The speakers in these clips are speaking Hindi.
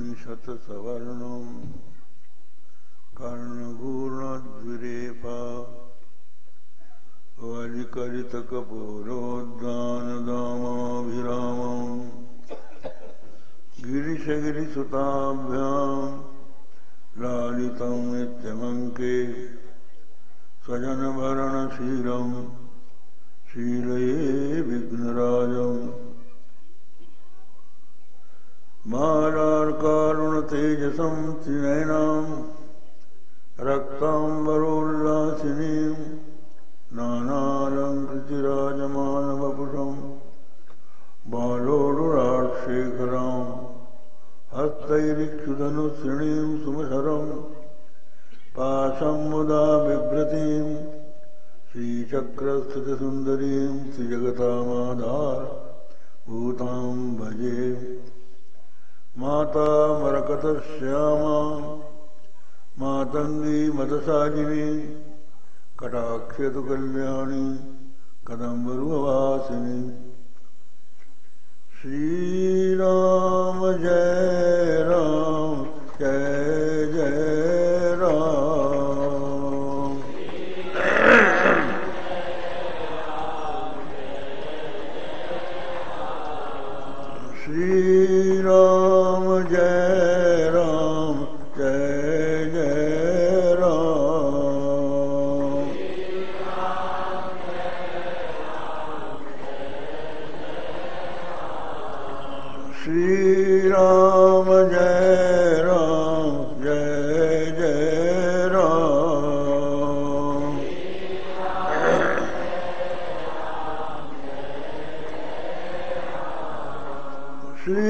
मणिशतसवर्णम् कर्णपूर्णद्विरेफा वलिकलितकपूरोद्दानदामाभिरामम् गिरिशगिरिसुताभ्याम् लालितं नित्यमङ्के स्वजनभरणशीलम् शीलये विघ्नराजम्। मालार्कारुणतेजसं त्रिनयनाम् रक्ताम्बरोल्लासिनीम् नानालङ्कृतिराजमानवपुषम् बालोरुराक्षेखराम् हस्तैरिक्षुधनुश्रिणीं सुमशरम् पाशं मुदा बिभ्रतीम् श्रीचक्रस्थितसुन्दरीं श्रीजगतामाधार भूतां भजे। माता मरकतश्यामा मातङ्गी मदसाजिनी कटाक्षतु कल्याणी कदम्बरुवासिनी श्रीराम जय राम जय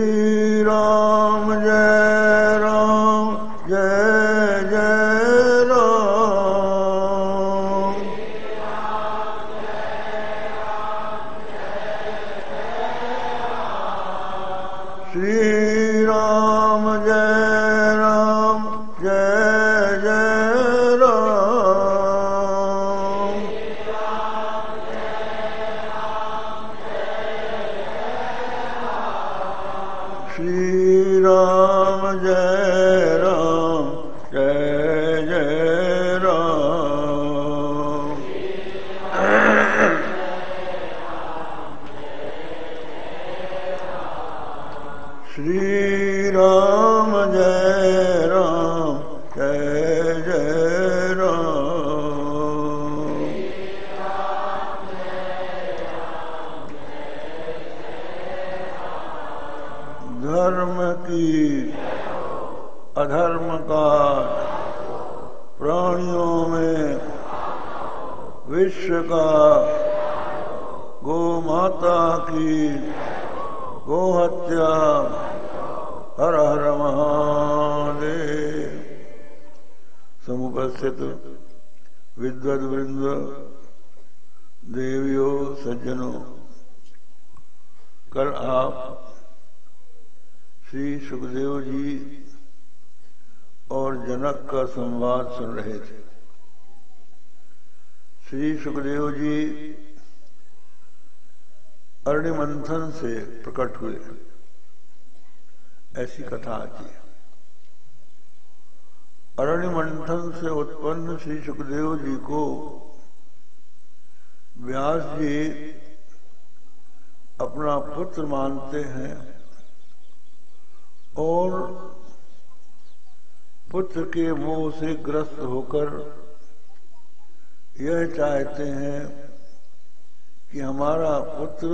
श्री से प्रकट हुए। ऐसी कथा आती है। अरण्य मंथन से उत्पन्न श्री सुखदेव जी को व्यास जी अपना पुत्र मानते हैं और पुत्र के मोह से ग्रस्त होकर यह चाहते हैं कि हमारा पुत्र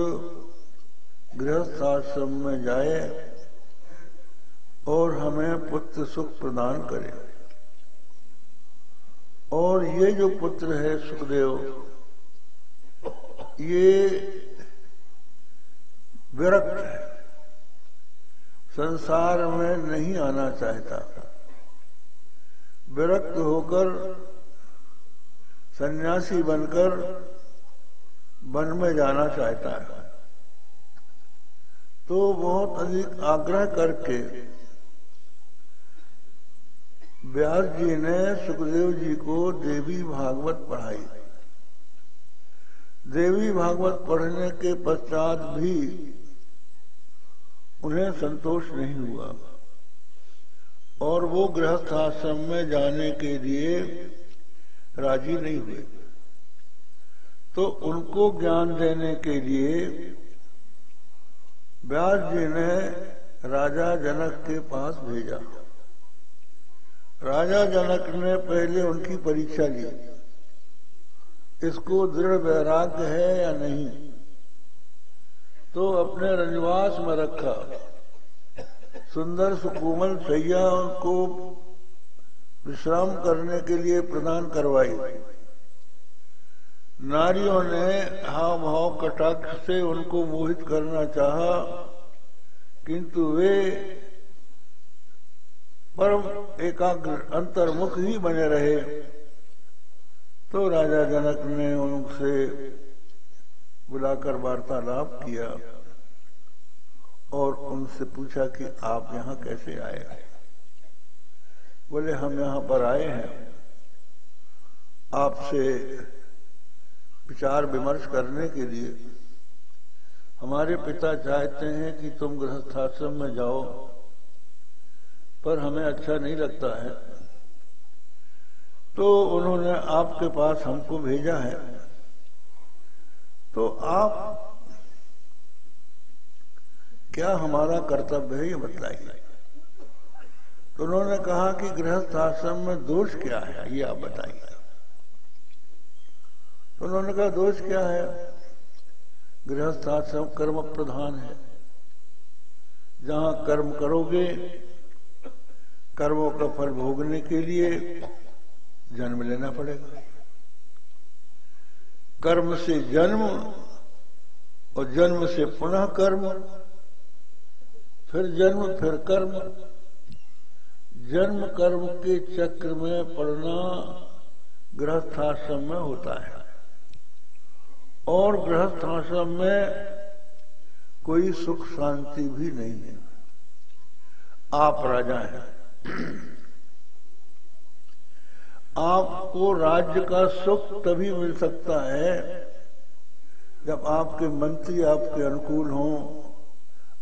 गृहस्थ आश्रम में जाए और हमें पुत्र सुख प्रदान करे। और ये जो पुत्र है सुखदेव, ये विरक्त है। संसार में नहीं आना चाहता। विरक्त होकर सन्यासी बनकर वन में जाना चाहता है। तो बहुत अधिक आग्रह करके व्यास जी ने सुखदेव जी को देवी भागवत पढ़ाई। देवी भागवत पढ़ने के पश्चात भी उन्हें संतोष नहीं हुआ। और वो गृहस्थ आश्रम में जाने के लिए राज़ी नहीं हुए। तो उनको ज्ञान देने के लिए व्यास जी ने राजा जनक के पास भेजा। राजा जनक ने पहले उनकी परीक्षा ली। इसको दृढ़ वैराग्य है या नहीं? तो अपने रजवास में रखा। सुंदर सुकोमल सैया उनको विश्राम करने के लिए प्रदान करवाई। नारियों ने हाव भाव कटाक्ष से उनको मोहित करना चाहा, किंतु वे परम एकाग्र अंतर्मुख ही बने रहे। तो राजा जनक ने उनसे बुलाकर वार्तालाप किया और उनसे पूछा कि आप यहाँ कैसे आए? बोले, हम यहाँ पर आए हैं। आपसे विचार विमर्श करने के लिए। हमारे पिता चाहते हैं कि तुम गृहस्थाश्रम में जाओ, पर हमें अच्छा नहीं लगता है। तो उन्होंने आपके पास हमको भेजा है। तो आप क्या हमारा कर्तव्य है ये बताइए। तो उन्होंने कहा कि गृहस्थ आश्रम में दोष क्या है, ये आप बताइए। उन्होंने कहा, दोष क्या है? गृहस्थ आश्रम कर्म प्रधान है। जहाँ कर्म करोगे, कर्मों का फल भोगने के लिए जन्म लेना पड़ेगा। कर्म से जन्म और जन्म से पुनः कर्म, फिर जन्म, फिर कर्म। जन्म कर्म के चक्र में पड़ना गृहस्थाश्रम में होता है। और गृहस्थाश्रम में कोई सुख शांति भी नहीं है। आप राजा हैं। आपको राज्य का सुख तभी मिल सकता है जब आपके मंत्री आपके अनुकूल हों,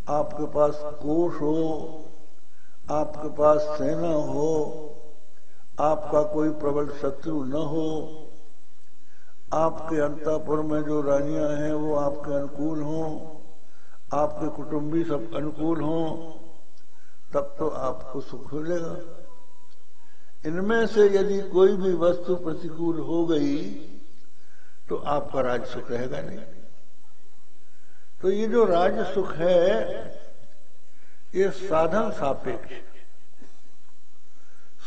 आपके पास कोष हो, आपके पास सेना हो, आपका कोई प्रबल शत्रु न हो आपके अंतापुर में जो रानियाँ हैं, वो आपके अनुकूल हों। आपके कुटुंबी सब अनुकूल हों, तब तो आपको सुख मिलेगा। इनमें से यदि कोई भी वस्तु प्रतिकूल हो गई तो आपका राज सुख रहेगा नहीं। तो ये जो राज सुख है, ये साधन सापेक्ष।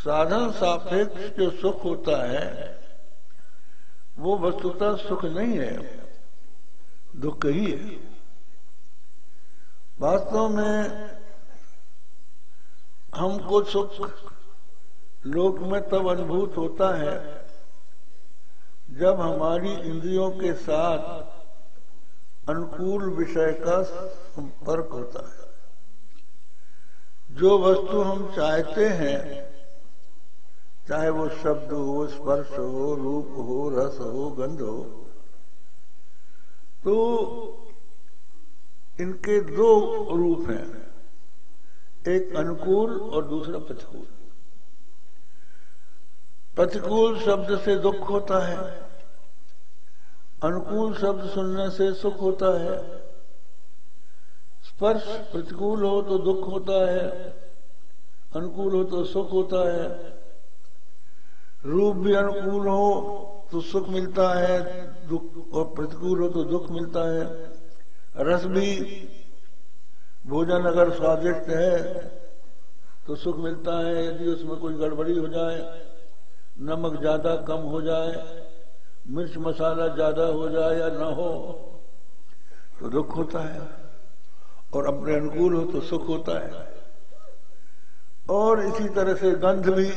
साधन सापेक्ष जो सुख होता है वो वस्तुता सुख नहीं है, दुख ही है। वास्तव में हमको सुख लोक में तब अनुभूत होता है जब हमारी इंद्रियों के साथ अनुकूल विषय का संपर्क होता है। जो वस्तु हम चाहते हैं चाहे वो शब्द हो, स्पर्श हो, रूप हो, रस हो, गंध हो तो इनके दो रूप हैं। एक अनुकूल और दूसरा प्रतिकूल। प्रतिकूल शब्द से दुख होता है। अनुकूल शब्द सुनने से सुख होता है। स्पर्श प्रतिकूल हो तो दुख होता है। अनुकूल हो तो सुख होता है। रूप भी अनुकूल हो तो सुख मिलता है, दुख और प्रतिकूल हो तो दुख मिलता है। रस भी, भोजन अगर स्वादिष्ट है तो सुख मिलता है। यदि उसमें कोई गड़बड़ी हो जाए, नमक ज़्यादा कम हो जाए, मिर्च मसाला ज़्यादा हो जाए या ना हो तो दुख होता है। और अपने अनुकूल हो तो सुख होता है। और इसी तरह से गंध भी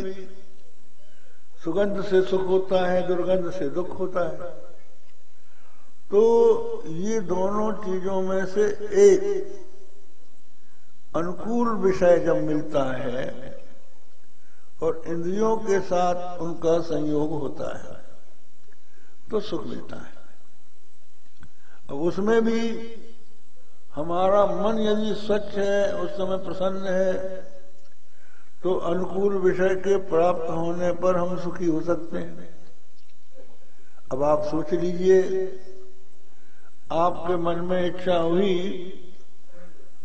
सुगंध से सुख होता है, दुर्गंध से दुख होता है। तो ये दोनों चीज़ों में से एक अनुकूल विषय जब मिलता है और इंद्रियों के साथ उनका संयोग होता है तो सुख मिलता है। अब उसमें भी हमारा मन यदि स्वच्छ है, उस समय प्रसन्न है तो अनुकूल विषय के प्राप्त होने पर हम सुखी हो सकते हैं। अब आप सोच लीजिए, आपके मन में इच्छा हुई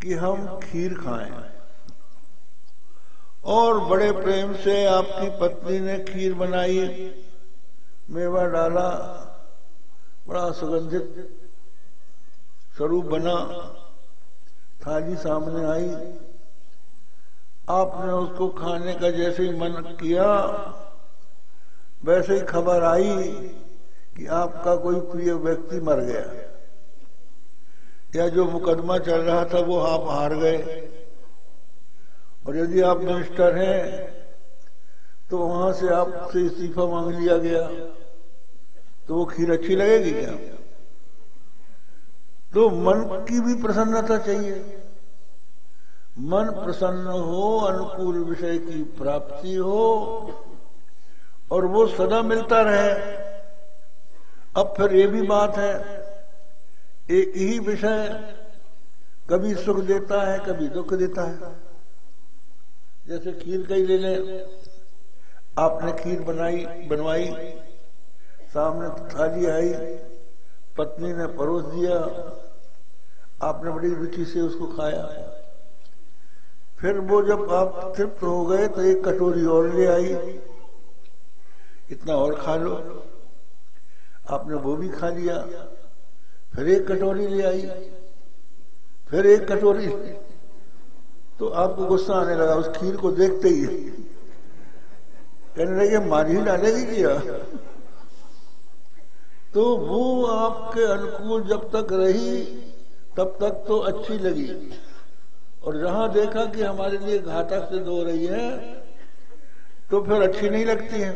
कि हम खीर खाएँ। और बड़े प्रेम से आपकी पत्नी ने खीर बनाई, मेवा डाला, बड़ा सुगंधित स्वरूप बना, थाली सामने आई। आपने उसको खाने का जैसे ही मन किया, वैसे ही खबर आई कि आपका कोई प्रिय व्यक्ति मर गया। या जो मुकदमा चल रहा था, वो आप हार गए। और यदि आप मिनिस्टर हैं तो वहाँ से आपसे इस्तीफा मांग लिया गया। तो वो खीर अच्छी लगेगी क्या? तो मन की भी प्रसन्नता चाहिए। मन प्रसन्न हो, अनुकूल विषय की प्राप्ति हो, और वो सदा मिलता रहे। अब फिर ये भी बात है एक ही विषय कभी सुख देता है, कभी दुख देता है। जैसे खीर का ही ले लें। आपने खीर बनाई, बनवाई, सामने थाली आई, पत्नी ने परोस दिया, आपने बड़ी रुचि से उसको खाया। फिर वो जब आप तृप्त हो गए तो एक कटोरी और ले आई। इतना और खा लो। आपने वो भी खा लिया। फिर एक कटोरी ले आई। फिर एक कटोरी। तो आपको गुस्सा आने लगा उस खीर को देखते ही। कहने लगे, मार ही डालेगी किया। तो वो आपके अनुकूल जब तक रही, तब तक तो अच्छी लगी। और जहाँ देखा कि हमारे लिए घातक सिद्ध हो रही है तो फिर अच्छी नहीं लगती है।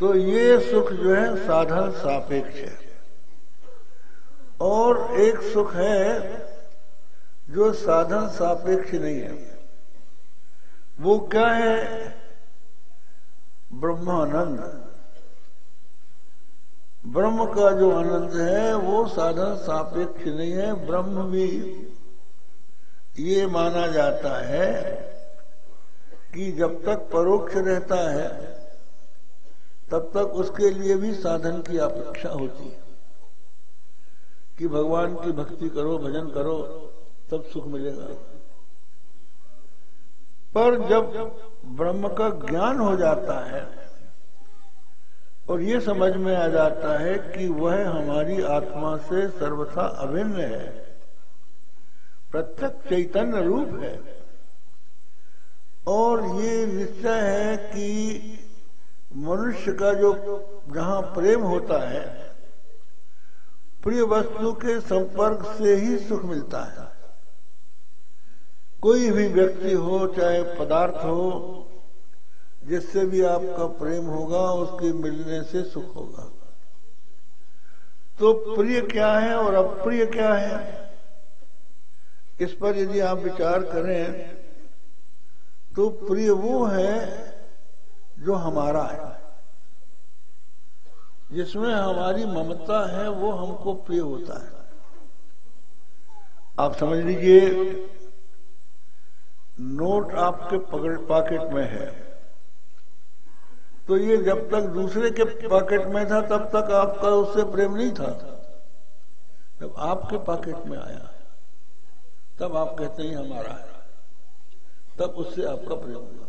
तो ये सुख जो है, साधन सापेक्ष है। और एक सुख है जो साधन सापेक्ष नहीं है। वो क्या है? ब्रह्मानंद। ब्रह्म का जो आनंद है, वो साधन सापेक्ष नहीं है। ब्रह्म भी ये माना जाता है कि जब तक परोक्ष रहता है, तब तक उसके लिए भी साधन की अपेक्षा होती है। कि भगवान की भक्ति करो, भजन करो, तब सुख मिलेगा। पर जब ब्रह्म का ज्ञान हो जाता है, और ये समझ में आ जाता है कि वह हमारी आत्मा से सर्वथा अभिन्न है प्रत्यक्ष चैतन्य रूप है। और ये निश्चय है कि मनुष्य का जो जहाँ प्रेम होता है, प्रिय वस्तु के संपर्क से ही सुख मिलता है। कोई भी व्यक्ति हो, चाहे पदार्थ हो, जिससे भी आपका प्रेम होगा, उसके मिलने से सुख होगा। तो प्रिय क्या है और अप्रिय क्या है? इस पर यदि आप विचार करें तो प्रिय वो है जो हमारा है। जिसमें हमारी ममता है, वो हमको प्रिय होता है। आप समझ लीजिए, नोट आपके पकड़, पॉकेट में है। तो ये जब तक दूसरे के पॉकेट में था, तब तक आपका उससे प्रेम नहीं था। जब आपके पॉकेट में आया। तब आप कहते हैं हमारा है। तब उससे आपका प्रयोग होगा।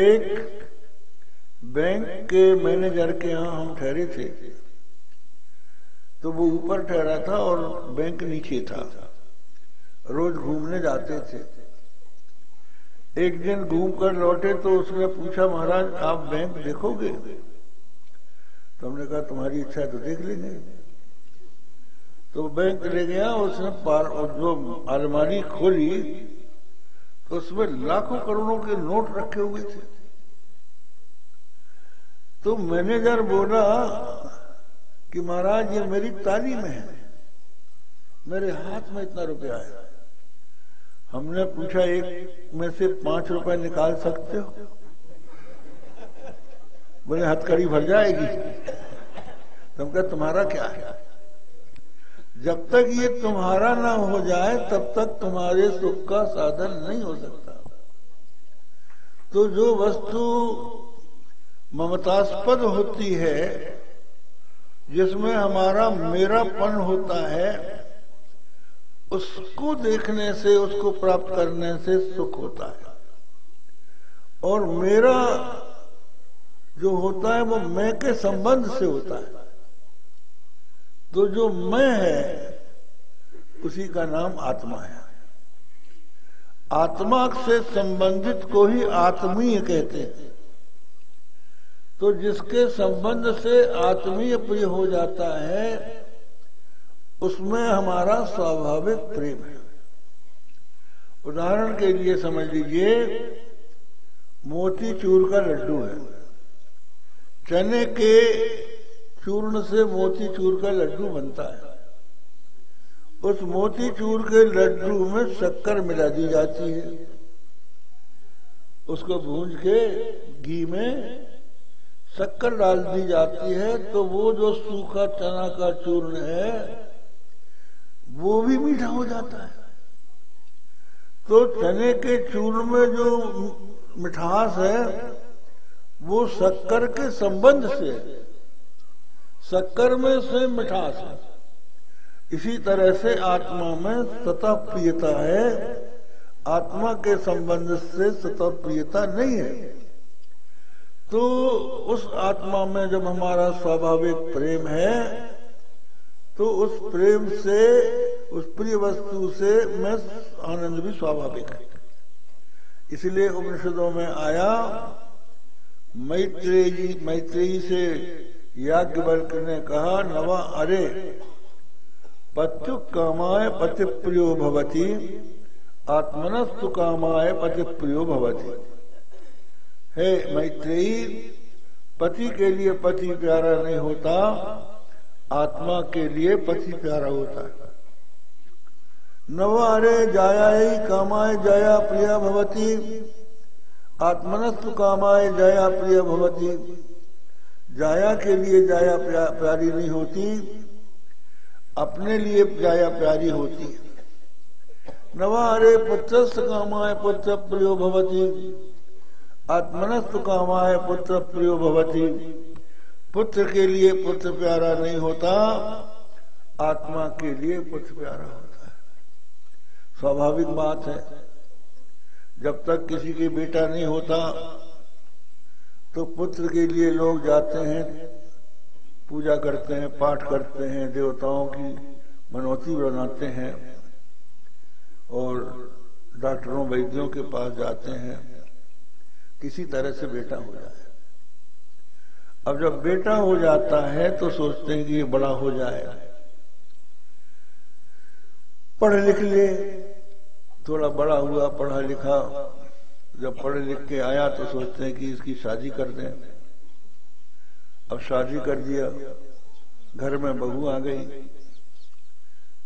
एक बैंक के मैनेजर के यहाँ हम ठहरे थे तो वो ऊपर ठहरा था और बैंक नीचे था। रोज घूमने जाते थे। एक दिन घूम कर लौटे तो उसने पूछा, महाराज, आप बैंक देखोगे? तो हमने कहा, तुम्हारी इच्छा तो देख लेंगे। तो बैंक ले गया, उसने पार, और जो अलमारी खोली तो उसमें लाखों करोड़ों के नोट रखे हुए थे। तो मैनेजर बोला कि महाराज, ये मेरी तालीम है। मेरे हाथ में इतना रुपया है। हमने पूछा, एक में से पाँच रुपए निकाल सकते हो? बोले, हथकड़ी भर जाएगी। तो क्या तुम्हारा क्या है? जब तक ये तुम्हारा ना हो जाए, तब तक तुम्हारे सुख का साधन नहीं हो सकता। तो जो वस्तु ममतास्पद होती है, जिसमें हमारा मेरापन होता है, उसको देखने से, उसको प्राप्त करने से सुख होता है। और मेरा जो होता है, वो मैं के संबंध से होता है। तो जो मैं है, उसी का नाम आत्मा है। आत्मा से संबंधित को ही आत्मीय कहते हैं। तो जिसके संबंध से आत्मीय प्रिय हो जाता है, उसमें हमारा स्वाभाविक प्रेम है। उदाहरण के लिए समझ लीजिए, मोती चूर का लड्डू है। चने के चूर्ण से मोती चूर का लड्डू बनता है। उस मोती चूर के लड्डू में शक्कर मिला दी जाती है। उसको भूंज के घी में शक्कर डाल दी जाती है तो वो जो सूखा चना का चूर्ण है, वो भी मीठा हो जाता है। तो चने के चूर्ण में जो मिठास है, वो शक्कर के संबंध से शक्कर में से मिठास है। इसी तरह से आत्मा में सतह प्रियता है। आत्मा के संबंध से सतह प्रियता नहीं है। तो उस आत्मा में जब हमारा स्वाभाविक प्रेम है तो उस प्रेम से, उस प्रिय वस्तु से मैं आनंद भी स्वाभाविक है। इसलिए उपनिषदों में आया, मैत्रेयी मैत्रेयी से याज्ञवल्क ने कहा, नवा अरे पत्यु कामाय पति प्रियो भवती, आत्मनस्तु कामाय पति प्रियो भवती। हे मैत्रेयी, पति के लिए पति प्यारा नहीं होता, आत्मा के लिए पति प्यारा होता। है नवारे जाया ही कामाय जाया प्रिया भवती, आत्मनस्तु कामाय जाया प्रिय भवती। जाया के लिए जाया प्यारी नहीं होती, अपने लिए जाया प्यारी होती। नवारे पुत्र कामाय पुत्र प्रियो भवती। आत्मनस्तु कामाय पुत्र प्रियो भवती। पुत्र के लिए पुत्र प्यारा नहीं होता, आत्मा के लिए पुत्र प्यारा होता है। स्वाभाविक बात है, जब तक किसी के बेटा नहीं होता तो पुत्र के लिए लोग जाते हैं, पूजा करते हैं, पाठ करते हैं, देवताओं की मनौती बनाते हैं और डॉक्टरों, वैद्यों के पास जाते हैं। किसी तरह से बेटा हो जाए। अब जब बेटा हो जाता है तो सोचते हैं कि ये बड़ा हो जाए। पढ़ लिख ले, थोड़ा बड़ा हुआ, पढ़ा लिखा जब पढ़ लिख के आया तो सोचते हैं कि इसकी शादी कर दें। अब शादी कर दिया। घर में बहू आ गई।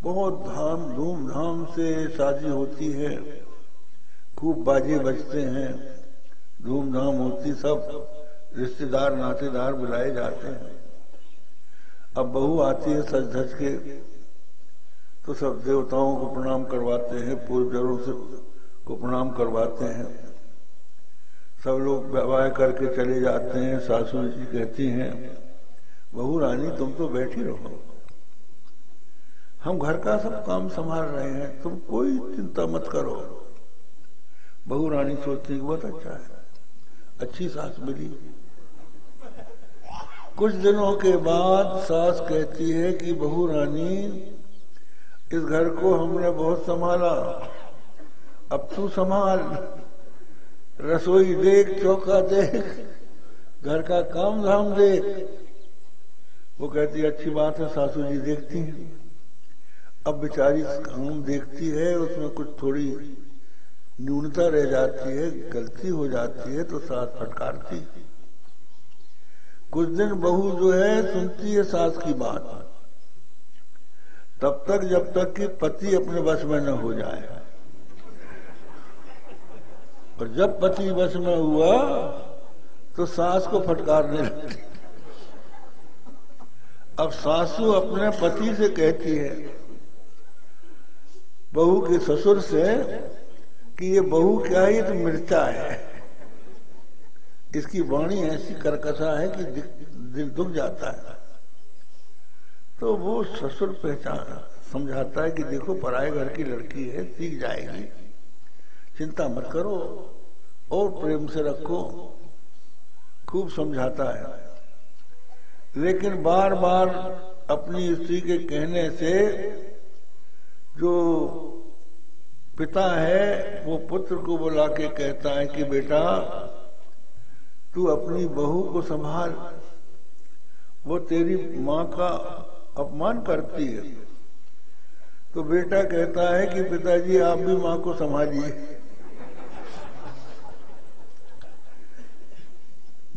बहुत धाम धूमधाम से शादी होती है। खूब बाजे बजते हैं। धूमधाम होती सब रिश्तेदार, नातेदार बुलाए जाते हैं। अब बहू आती है सच धज के तो सब देवताओं को प्रणाम करवाते हैं, पूर्वजों से को प्रणाम करवाते हैं। सब लोग व्यवहार करके चले जाते हैं, सासू जी कहती हैं, बहू रानी, तुम तो बैठी रहो। हम घर का सब काम संभाल रहे हैं, तुम कोई चिंता मत करो। बहू रानी सोचती बहुत अच्छा है, अच्छी सास मिली। कुछ दिनों के बाद सास कहती है कि, बहू रानी, इस घर को हमने बहुत संभाला, अब तू संभाल। रसोई देख, चौका देख, घर का काम धाम देख। वो कहती, अच्छी बात है, सासू जी देखती हैं। अब बेचारी काम देखती है, उसमें कुछ थोड़ी न्यूनता रह जाती है, गलती हो जाती है तो सास फटकारती कुछ दिन बहू जो है, सुनती है सास की बात। तब तक, जब तक कि पति अपने बस में न हो जाए। और जब पति बस में हुआ तो सास को फटकारने लगती अब सासू अपने पति से कहती है, बहू के ससुर से कि ये बहू क्या है तो मिर्चा है। इसकी वाणी ऐसी करकसा है कि दिल दुख जाता है। तो वो ससुर पहचान, समझाता है कि देखो पराए घर की लड़की है, सीख जाएगी। चिंता मत करो और प्रेम से रखो, खूब समझाता है। लेकिन बार बार अपनी स्त्री के कहने से जो पिता है, वो पुत्र को बुला के कहता है कि, बेटा, तू अपनी बहू को संभाल। वो तेरी माँ का अपमान करती है। तो बेटा कहता है कि, पिताजी, आप भी माँ को संभालिए।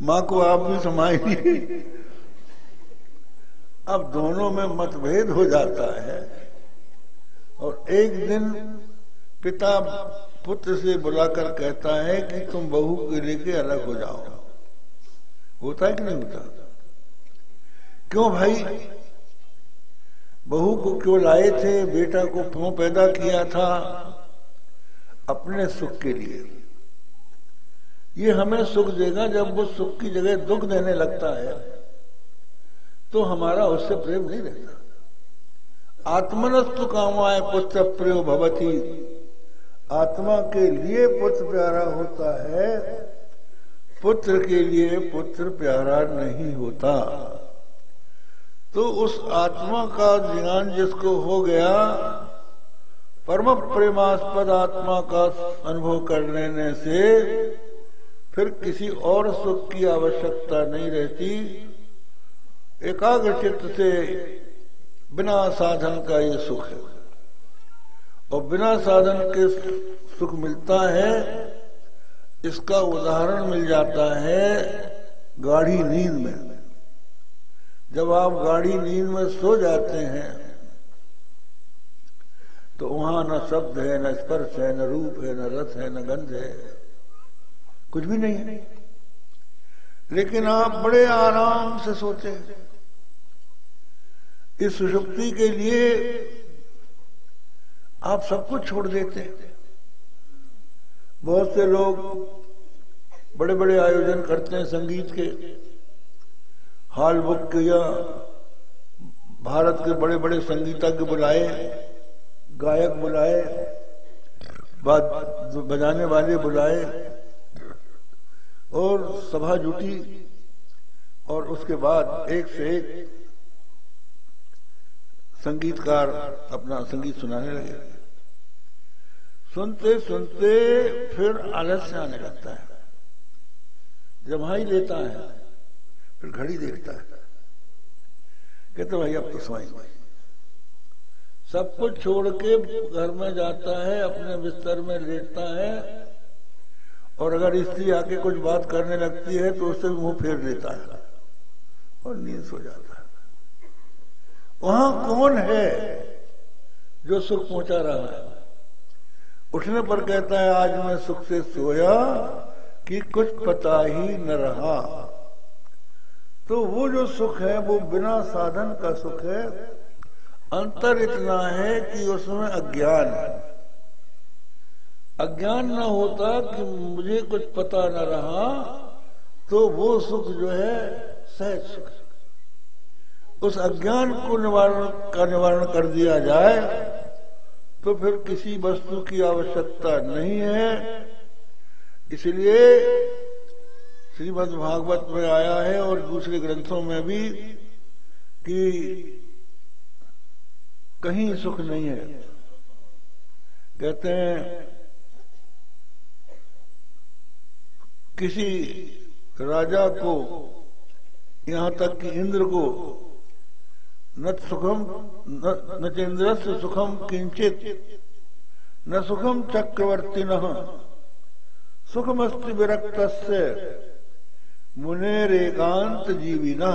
माँ को आप भी संभालिए अब दोनों में मतभेद हो जाता है। और एक दिन पिता पुत्र से बुलाकर कहता है कि तुम बहू के लेके अलग हो जाओ। होता है कि नहीं होता? क्यों भाई? बहू को क्यों लाए थे? बेटा को क्यों पैदा किया था? अपने सुख के लिए। ये हमें सुख देगा जब वो सुख की जगह दुख देने लगता है। तो हमारा उससे प्रेम नहीं रहता। आत्मनस्तु कामाए पुत्र प्रियो भवती। आत्मा के लिए पुत्र प्यारा होता है, पुत्र के लिए पुत्र प्यारा नहीं होता। तो उस आत्मा का ज्ञान जिसको हो गया, परम प्रेमास्पद आत्मा का अनुभव कर लेने से फिर किसी और सुख की आवश्यकता नहीं रहती। एकाग्र चित्त से बिना साधन का ये सुख है। और बिना साधन के सुख मिलता है, इसका उदाहरण मिल जाता है गाढ़ी नींद में। जब आप गाढ़ी नींद में सो जाते हैं तो वहाँ न शब्द है, न स्पर्श है, न रूप है, न रस है, न गंध है। कुछ भी नहीं। है लेकिन आप बड़े आराम से सोते हैं इस सुषुप्ति के लिए आप सब कुछ छोड़ देते हैं। बहुत से लोग बड़े बड़े आयोजन करते हैं संगीत के। हॉल बुक किया भारत के बड़े बड़े संगीतज्ञ बुलाए, गायक बुलाए बजाने वाले बुलाए। और सभा जुटी और उसके बाद एक से एक संगीतकार अपना संगीत सुनाने लगे। सुनते सुनते फिर आलस्य आने लगता है। जमाई लेता है, फिर घड़ी देखता है। कहते भाई, अब तो समय सब कुछ छोड़ के घर में जाता है, अपने बिस्तर में लेटता है और अगर स्त्री आके कुछ बात करने लगती है तो उससे मुँह फेर देता है और नींद सो जाता है। वहाँ कौन है जो सुख पहुँचा रहा है? उठने पर कहता है, आज मैं सुख से सोया कि कुछ पता ही न रहा। तो वो जो सुख है, वो बिना साधन का सुख है। अंतर इतना है कि उसमें अज्ञान है। अज्ञान न होता कि मुझे कुछ पता न रहा तो वो सुख जो है, सहज सुख उस अज्ञान को निवारण का निवारण कर दिया जाए तो फिर किसी वस्तु की आवश्यकता नहीं है। इसलिए श्रीमद भागवत में आया है और दूसरे ग्रंथों में भी कि कहीं सुख नहीं है। कहते हैं किसी राजा को, यहाँ तक कि इंद्र को, न सुखम, न चंद्र से सुखम किंचित, न सुखम चक्रवर्ती न सुखमस्ति विरक्त मुनेर एकांत जीविना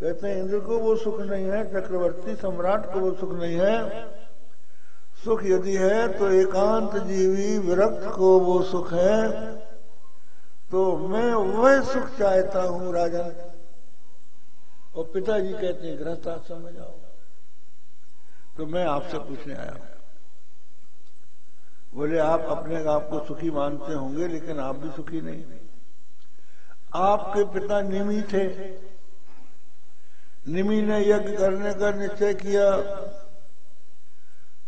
कहते हैं, इंद्र को वो सुख नहीं है, चक्रवर्ती सम्राट को वो सुख नहीं है। सुख यदि है तो एकांत जीवी विरक्त को वो सुख है। तो मैं वह सुख चाहता हूँ राजन और पिताजी कहते हैं गृहस्थ आश्रम में जाओ तो मैं आपसे पूछने आया हूँ। बोले, आप अपने आप को सुखी मानते होंगे, लेकिन आप भी सुखी नहीं। आपके पिता निमी थे। निमी ने यज्ञ करने का निश्चय किया।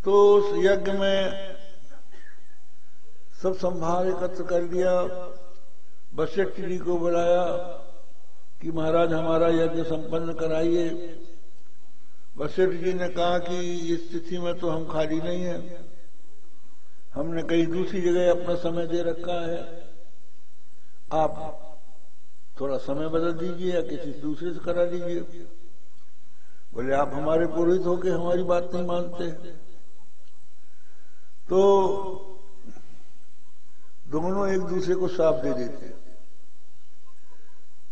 तो उस यज्ञ में सब संभाल एकत्र कर दिया। वशिष्ठ जी को बुलाया कि महाराज हमारा यज्ञ संपन्न कराइए। वशिष्ठ जी ने कहा कि इस स्थिति में तो हम खाली नहीं है। हमने कहीं दूसरी जगह अपना समय दे रखा है। आप थोड़ा समय बदल दीजिए या किसी दूसरे से करा दीजिए। बोले, आप हमारे पुरोहित होके हमारी बात नहीं मानते। तो दोनों एक दूसरे को साफ़ दे देते।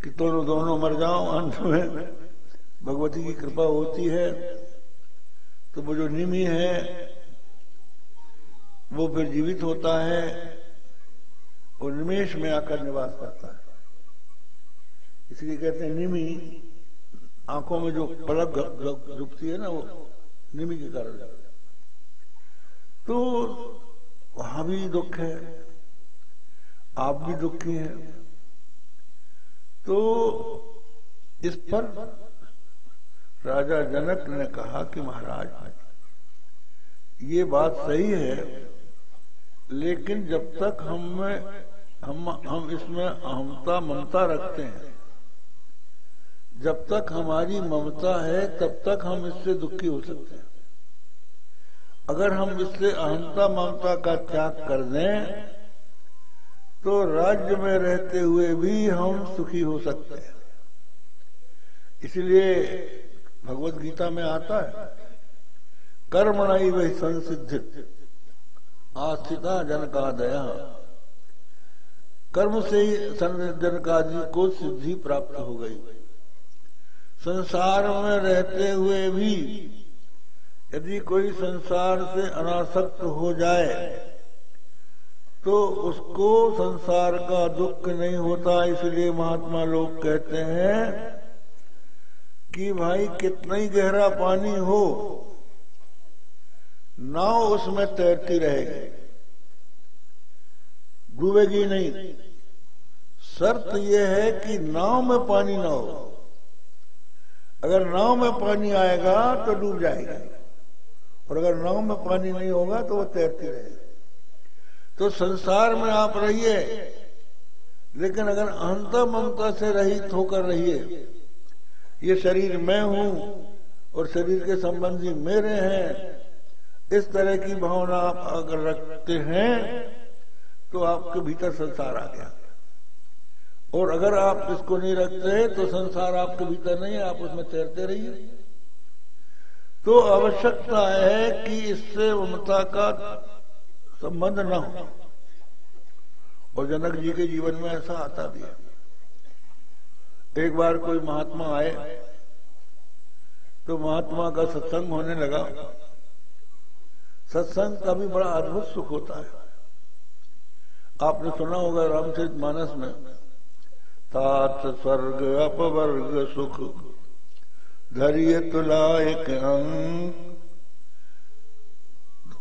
कि दोनों दोनों मर जाओ, अंत में भगवती की कृपा होती है। तो वो जो निमी है, वो फिर जीवित होता है और निमेश में आकर निवास करता है। इसलिए कहते हैं निमी आँखों में जो पलक झुकती है ना, वो निमी के कारण। तो वहाँ भी दुख है, आप भी दुखी हैं। तो इस पर राजा जनक ने कहा कि महाराज, ये बात सही है, लेकिन जब तक हम में, हम हम इसमें अहमता, ममता रखते हैं, जब तक हमारी ममता है, तब तक हम इससे दुखी हो सकते हैं। अगर हम इससे अहमता, ममता का त्याग कर दें तो राज्य में रहते हुए भी हम सुखी हो सकते हैं। इसलिए भगवत गीता में आता है, कर्म नहीं वही संसिद्धित, आस्थिता जनका दया। कर्म से ही जनकादि को सिद्धि प्राप्त हो गई। संसार में रहते हुए भी यदि कोई संसार से अनासक्त हो जाए तो उसको संसार का दुख नहीं होता, इसलिए महात्मा लोग कहते हैं कि भाई कितना ही गहरा पानी हो नाव उसमें तैरती रहेगी। डूबेगी नहीं। शर्त यह है कि नाव में पानी ना हो। अगर नाव में पानी आएगा तो डूब जाएगा। और अगर नाव में पानी नहीं होगा तो वो तैरती रहेगी। तो संसार में आप रहिए। लेकिन अगर अहंता ममता से रहित होकर रहिए, ये शरीर मैं हूँ और शरीर के संबंधी मेरे हैं, इस तरह की भावना आप अगर रखते हैं तो आपके भीतर संसार आ गया। और अगर आप इसको नहीं रखते तो संसार आपके भीतर नहीं है, आप उसमें तैरते रहिए। तो आवश्यकता है कि इससे ममता का संबंध न हो। और जनक जी के जीवन में ऐसा आता भी है। एक बार कोई महात्मा आए तो महात्मा का सत्संग होने लगा। सत्संग का भी बड़ा अद्भुत सुख होता है। आपने सुना होगा रामचरित मानस में तात स्वर्ग, अपवर्ग, सुख धैर्य तुला एक अंक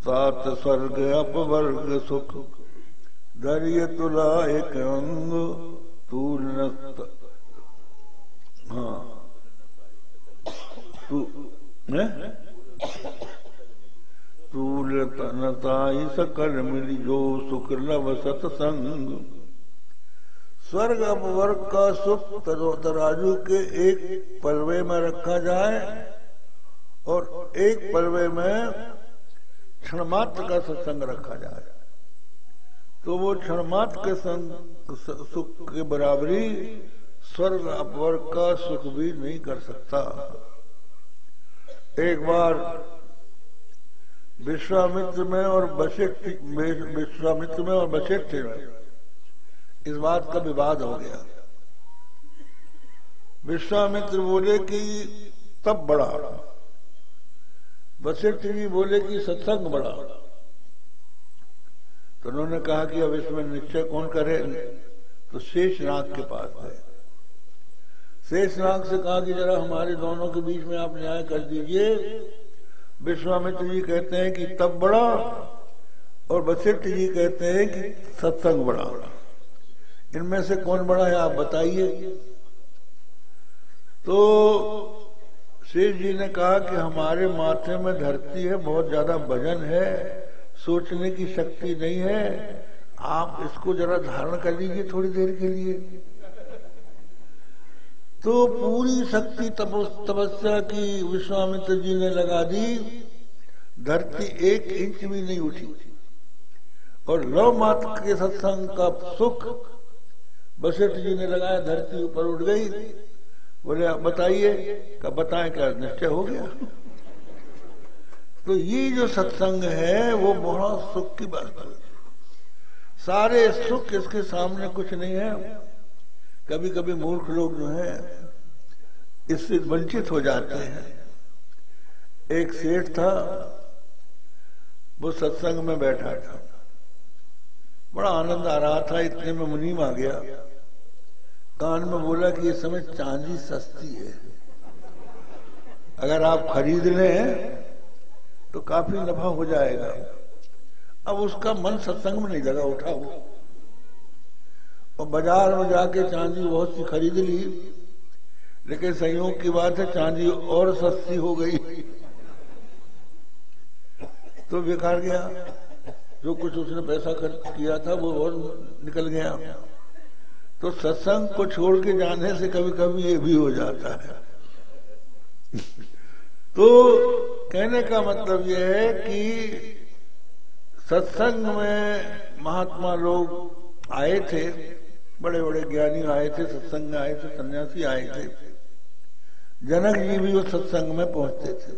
सात स्वर्ग, अपवर्ग, सुख। दरिय तुला एक अंग तूल हाँ। तू तूल नताई सकल मिली जो सुख लव सतसंग। स्वर्ग, अपवर्ग का सुख तराजू के एक पलवे में रखा जाए और एक पलवे में क्षण मात्र का सत्संग रखा जाए तो वो क्षण मात्र के संग सुख के बराबरी स्वर्ग अपवर्ग का सुख भी नहीं कर सकता। एक बार विश्वामित्र में और वशिष्ठ विश्वामित्र में और वशिष्ठ में इस बात का विवाद हो गया। विश्वामित्र बोले कि तब बड़ा। वशिष्ठ जी बोले कि सत्संग बड़ा। तो उन्होंने कहा कि अब इसमें निश्चय कौन करे? तो शेषनाग के पास गए। शेषनाग से कहा कि जरा हमारे दोनों के बीच में आप न्याय कर दीजिए। विश्वामित्र जी कहते हैं कि तब बड़ा और वशिष्ठ जी कहते हैं कि सत्संग बड़ा। इनमें से कौन बड़ा है आप बताइए। तो शेष जी ने कहा कि हमारे माथे में धरती है, बहुत ज़्यादा वज़न है, सोचने की शक्ति नहीं है। आप इसको जरा धारण कर लीजिए थोड़ी देर के लिए। तो पूरी शक्ति तपस्या की विश्वामित्र जी ने लगा दी। धरती एक इंच भी नहीं उठी। और लव मात के सत्संग का सुख वशिष्ठ जी ने लगाया, धरती ऊपर उठ गई। बोले, आप बताइए, कब बताएँ क्या निश्चय हो गया। तो ये जो सत्संग है, वो बहुत सुख की बात है। सारे सुख इसके सामने कुछ नहीं है। कभी कभी मूर्ख लोग जो है, इससे वंचित हो जाते हैं। एक सेठ था, वो सत्संग में बैठा था। बड़ा आनंद आ रहा था, इतने में मुनीम आ गया। कान में बोला कि इस समय चांदी सस्ती है। अगर आप खरीद लें तो काफ़ी नफा हो जाएगा। अब उसका मन सत्संग में नहीं लगा, उठा वो और बाज़ार में जाके चांदी बहुत सी खरीद ली। लेकिन संयोग की बात है, चांदी और सस्ती हो गई। तो बेकार गया। जो कुछ उसने पैसा खर्च किया था, वो और निकल गया। तो सत्संग को छोड़ के जाने से कभी कभी ये भी हो जाता है। तो कहने का मतलब यह है कि सत्संग में महात्मा लोग आए थे बड़े बड़े ज्ञानी आए थे, सत्संग आए थे, सन्यासी आए थे। जनक जी भी उस सत्संग में पहुँचते थे।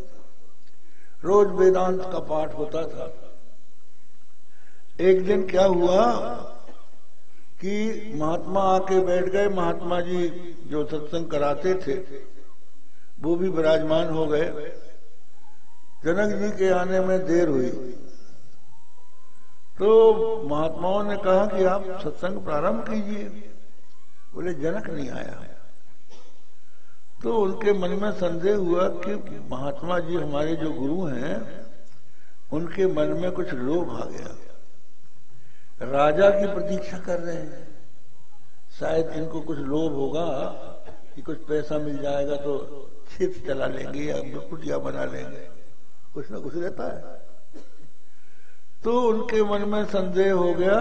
रोज वेदांत का पाठ होता था। एक दिन क्या हुआ कि महात्मा आके बैठ गए। महात्मा जी जो सत्संग कराते थे, वो भी विराजमान हो गए। जनक जी के आने में देर हुई। तो महात्माओं ने कहा कि आप सत्संग प्रारंभ कीजिए। बोले, जनक नहीं आया। तो उनके मन में संदेह हुआ कि महात्मा जी हमारे जो गुरु हैं, उनके मन में कुछ लोभ आ गया। राजा की प्रतीक्षा कर रहे हैं। शायद इनको कुछ लोभ होगा कि कुछ पैसा मिल जाएगा तो खेत चला लेंगे या कुटिया बना लेंगे। कुछ ना कुछ रहता है। तो उनके मन में संदेह हो गया,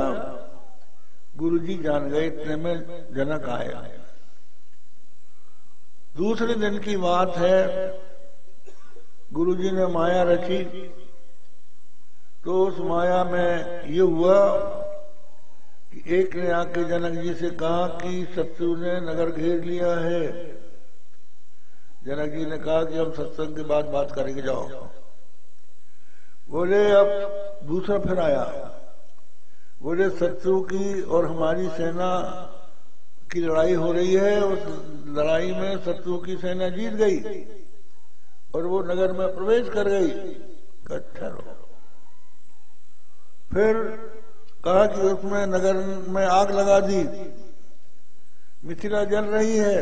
गुरुजी जान गए, इतने में जनक आया दूसरे दिन की बात है, गुरुजी ने माया रखी। तो उस माया में ये हुआ एक ने आके जनक जी से कहा कि शत्रु ने नगर घेर लिया है। जनक जी ने कहा कि हम सत्संग के बाद बात करेंगे, जाओ। बोले, अब दूसरा फिर आया। बोले शत्रु की और हमारी सेना की लड़ाई हो रही है, उस लड़ाई में शत्रु की सेना जीत गई और वो नगर में प्रवेश कर गई। ठहरो फिर कहा कि उसमें नगर में आग लगा दी। मिथिला जल रही है।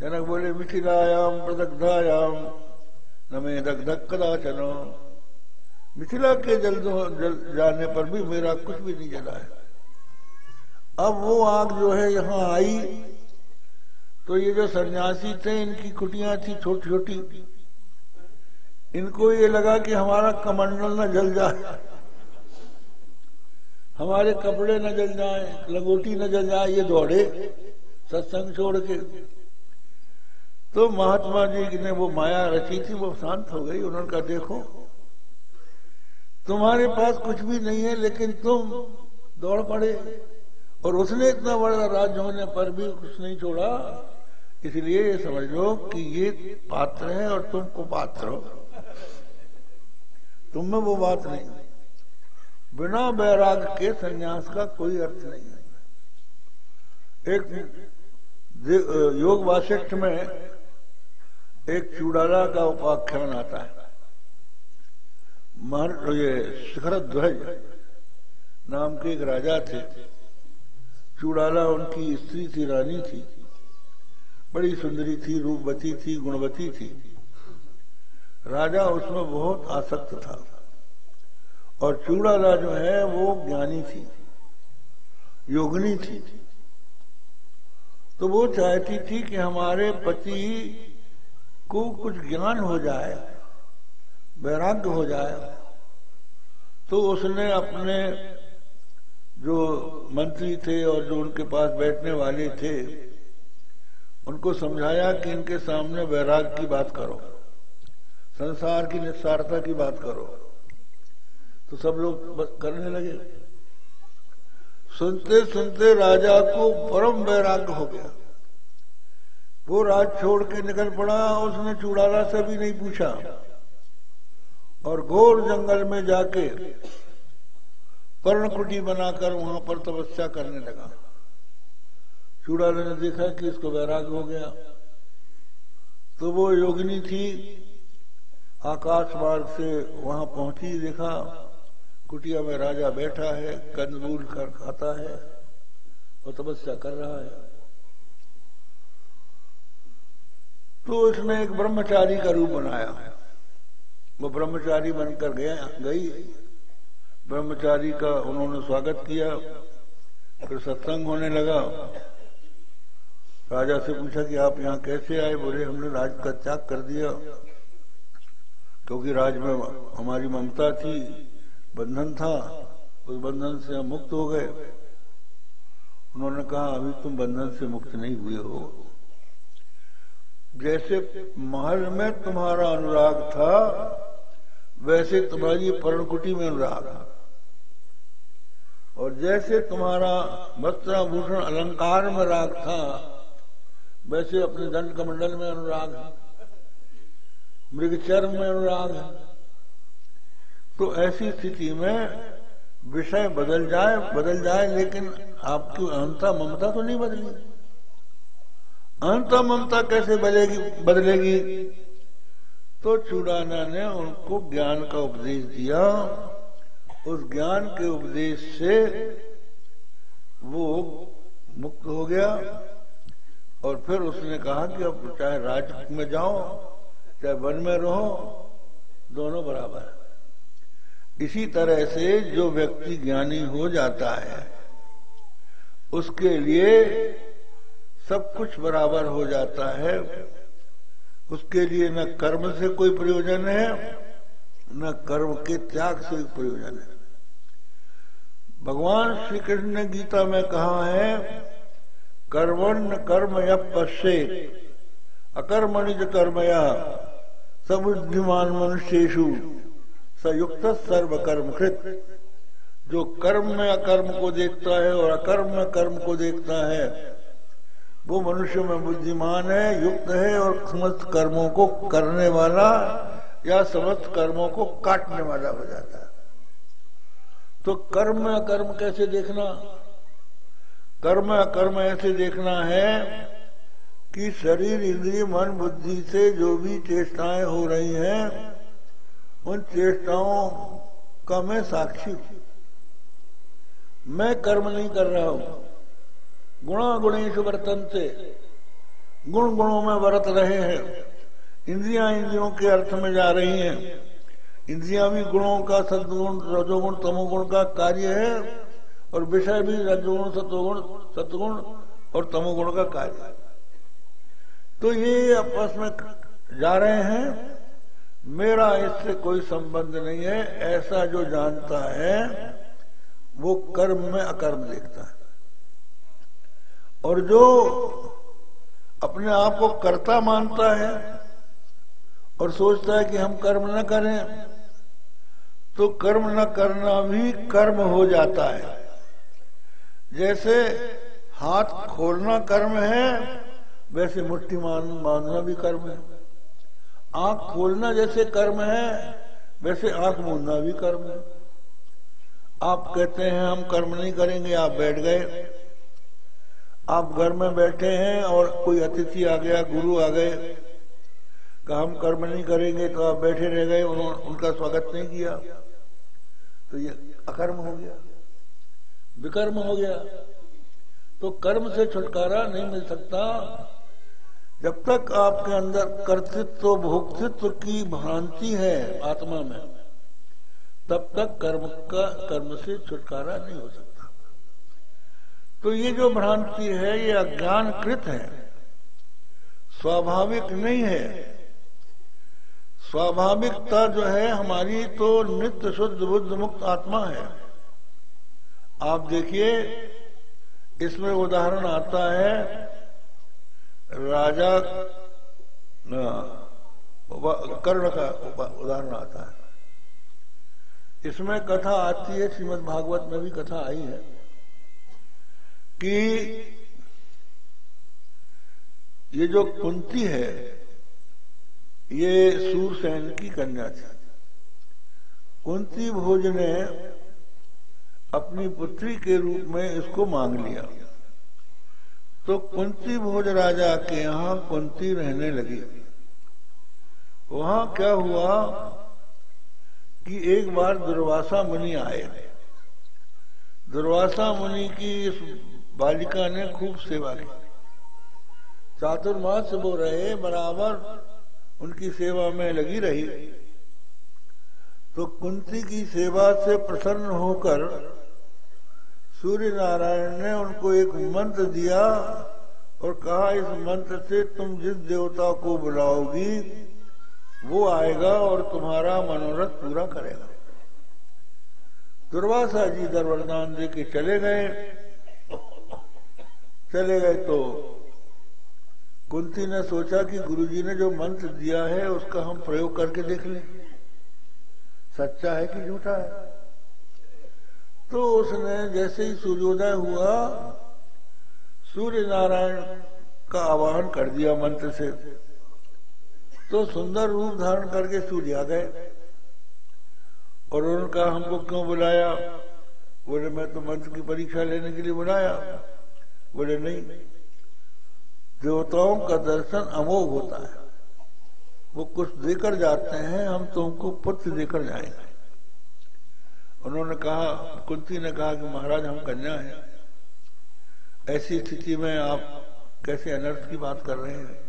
जनक बोले मिथिलायाम प्रदग्धायाम न में कदाचनो। मिथिला के जल, जल जाने पर भी मेरा कुछ भी नहीं जला है। अब वो आग जो है यहाँ आई। तो ये जो सन्यासी थे इनकी कुटिया थी छोटी छोटी इनको ये लगा कि हमारा कमंडल न जल जाए। हमारे कपड़े न जल जाए लंगोटी न जल जाए ये दौड़े, सत्संग छोड़ के। तो महात्मा जी ने वो माया रची थी, वो शांत हो गई, उन्होंने कहा, देखो, तुम्हारे पास कुछ भी नहीं है, लेकिन तुम दौड़ पड़े। और उसने इतना बड़ा राज्य होने पर भी कुछ नहीं छोड़ा। इसलिए ये समझ लो कि ये पात्र है और तुमको पात्र हो। तुम में वो बात नहीं। बिना बैराग के संन्यास का कोई अर्थ नहीं है। एक योग वाशिष्ठ में एक चूड़ाला का उपाख्यान आता है। मर ये शिखर ध्वज नाम के एक राजा थे। चूड़ाला उनकी स्त्री थी, रानी थी। बड़ी सुंदरी थी, रूपवती थी, गुणवती थी। राजा उसमें बहुत आसक्त था। और चूड़ाला जो है वो ज्ञानी थी, योगनी थी। तो वो चाहती थी कि हमारे पति को कुछ ज्ञान हो जाए, वैराग्य हो जाए। तो उसने अपने जो मंत्री थे और जो उनके पास बैठने वाले थे, उनको समझाया कि इनके सामने वैराग की बात करो, संसार की निस्सारता की बात करो। तो सब लोग करने लगे। सुनते सुनते राजा को परम वैराग्य हो गया। वो राज छोड़ के निकल पड़ा उसने चूड़ाला से भी नहीं पूछा। और घोर जंगल में जाके पर्णकुटी बनाकर वहाँ पर तपस्या करने लगा। चूड़ाले ने देखा कि इसको वैराग्य हो गया। तो वो योगिनी थी आकाश मार्ग से वहाँ पहुँची, देखा। कुटिया में राजा बैठा है कंदमूल कर खाता है, और तपस्या कर रहा है। तो इसने एक ब्रह्मचारी का रूप बनाया। वो ब्रह्मचारी बनकर गया, गई। ब्रह्मचारी का उन्होंने स्वागत किया। फिर सत्संग होने लगा। राजा से पूछा कि आप यहाँ कैसे आए? बोले, हमने राज का त्याग कर दिया, क्योंकि राज में हमारी ममता थी। बंधन था, उस बंधन से हम मुक्त हो गए। उन्होंने कहा, अभी तुम बंधन से मुक्त नहीं हुए हो। जैसे महल में तुम्हारा अनुराग था, वैसे तुम्हारी पर्णकुटी में अनुराग और जैसे तुम्हारा वस्त्राभूषण अलंकार में राग था, वैसे अपने दंड कमंडल में अनुराग है। मृगचर्म में अनुराग है। तो ऐसी स्थिति में विषय बदल जाए बदल जाए, लेकिन आपकी अहंता ममता तो नहीं बदली अहंता ममता कैसे बदलेगी बदलेगी? तो चूड़ाना ने उनको ज्ञान का उपदेश दिया। उस ज्ञान के उपदेश से वो मुक्त हो गया और फिर उसने कहा कि अब चाहे राज में जाओ, चाहे वन में रहो, दोनों बराबर है। इसी तरह से जो व्यक्ति ज्ञानी हो जाता है, उसके लिए सब कुछ बराबर हो जाता है। उसके लिए न कर्म से कोई प्रयोजन है, न कर्म के त्याग से प्रयोजन है। भगवान श्री कृष्ण ने गीता में कहा है कर्मण कर्म या पश्चे अकर्मणिज कर्मया सबुद्धिमान मनुष्यु संयुक्त कृत जो कर्म में अकर्म को देखता है और अकर्म में कर्म को देखता है, वो मनुष्य में बुद्धिमान है, युक्त है और समस्त कर्मों को करने वाला या समस्त कर्मों को काटने वाला हो जाता है। तो कर्म में अकर्म कैसे देखना? कर्म अकर्म ऐसे देखना है कि शरीर, इंद्रिय, मन, बुद्धि से जो भी चेष्टाएँ हो रही हैं उन चेष्टाओं का मैं साक्षी हूँ। मैं कर्म नहीं कर रहा हूँ। गुणा गुणेश वर्तन से गुण गुणों में वर्त रहे हैं। इंद्रिया इंद्रियों के अर्थ में जा रही हैं। इंद्रिया भी गुणों का सदगुण, रजोगुण, तमोगुण का कार्य है और विषय भी रजोगुण सतोगुण सतगुण और तमोगुण का कार्य है। तो ये आपस में जा रहे हैं। मेरा इससे कोई संबंध नहीं है, ऐसा जो जानता है, वो कर्म में अकर्म देखता है। और जो अपने आप को कर्ता मानता है और सोचता है कि हम कर्म न करें तो कर्म न करना भी कर्म हो जाता है। जैसे हाथ खोलना कर्म है, वैसे मुट्ठी मान मानना भी कर्म है। आँख खोलना जैसे कर्म है, वैसे आँख मूंदना भी कर्म है। आप कहते हैं, हम कर्म नहीं करेंगे, आप बैठ गए। आप घर में बैठे हैं और कोई अतिथि आ गया, गुरु आ गए, कहा, हम कर्म नहीं करेंगे तो आप बैठे रह गए उन्होंने उनका स्वागत नहीं किया। तो ये अकर्म हो गया, विकर्म हो गया। तो कर्म से छुटकारा नहीं मिल सकता। जब तक आपके अंदर कर्तृत्व, भोक्तृत्व की भ्रांति है आत्मा में, तब तक कर्म का, कर्म से छुटकारा नहीं हो सकता। तो ये जो भ्रांति है, ये अज्ञान कृत है। स्वाभाविक नहीं है। स्वाभाविकता जो है, हमारी तो नित्य शुद्ध बुद्ध मुक्त आत्मा है। आप देखिए, इसमें उदाहरण आता है राजा कर्ण का उदाहरण आता है। इसमें कथा आती है, श्रीमद भागवत में भी कथा आई है कि ये जो कुंती है, ये सूरसेन की कन्या थी। कुंती भोज ने अपनी पुत्री के रूप में इसको मांग लिया। तो कुंती भोज राजा के यहाँ कुंती रहने लगी। वहाँ क्या हुआ कि एक बार दुर्वासा मुनि आए। दुर्वासा मुनि की इस बालिका ने खूब सेवा की। चातुर्मास वो रहे, बराबर उनकी सेवा में लगी रही। तो कुंती की सेवा से प्रसन्न होकर सूर्य नारायण ने उनको एक मंत्र दिया और कहा, इस मंत्र से तुम जिस देवता को बुलाओगी, वो आएगा और तुम्हारा मनोरथ पूरा करेगा। दुर्वासा जी दरवरदान दे के चले गए। चले गए तो कुंती ने सोचा कि गुरुजी ने जो मंत्र दिया है, उसका हम प्रयोग करके देख लें। सच्चा है कि झूठा है? तो उसने जैसे ही सूर्योदय हुआ सूर्य नारायण का आवाहन कर दिया मंत्र से। तो सुंदर रूप धारण करके सूर्य आ गए। और उन्होंने कहा हमको क्यों बुलाया? बोले, मैं तो मंत्र की परीक्षा लेने के लिए बुलाया। बोले, नहीं, देवताओं का दर्शन अमोघ होता है। वो कुछ देकर जाते हैं, हम तुमको पुत्र देकर जाएँगे। उन्होंने कहा, कुंती ने कहा कि महाराज, हम कन्या हैं। ऐसी स्थिति में आप कैसे अनर्थ की बात कर रहे हैं?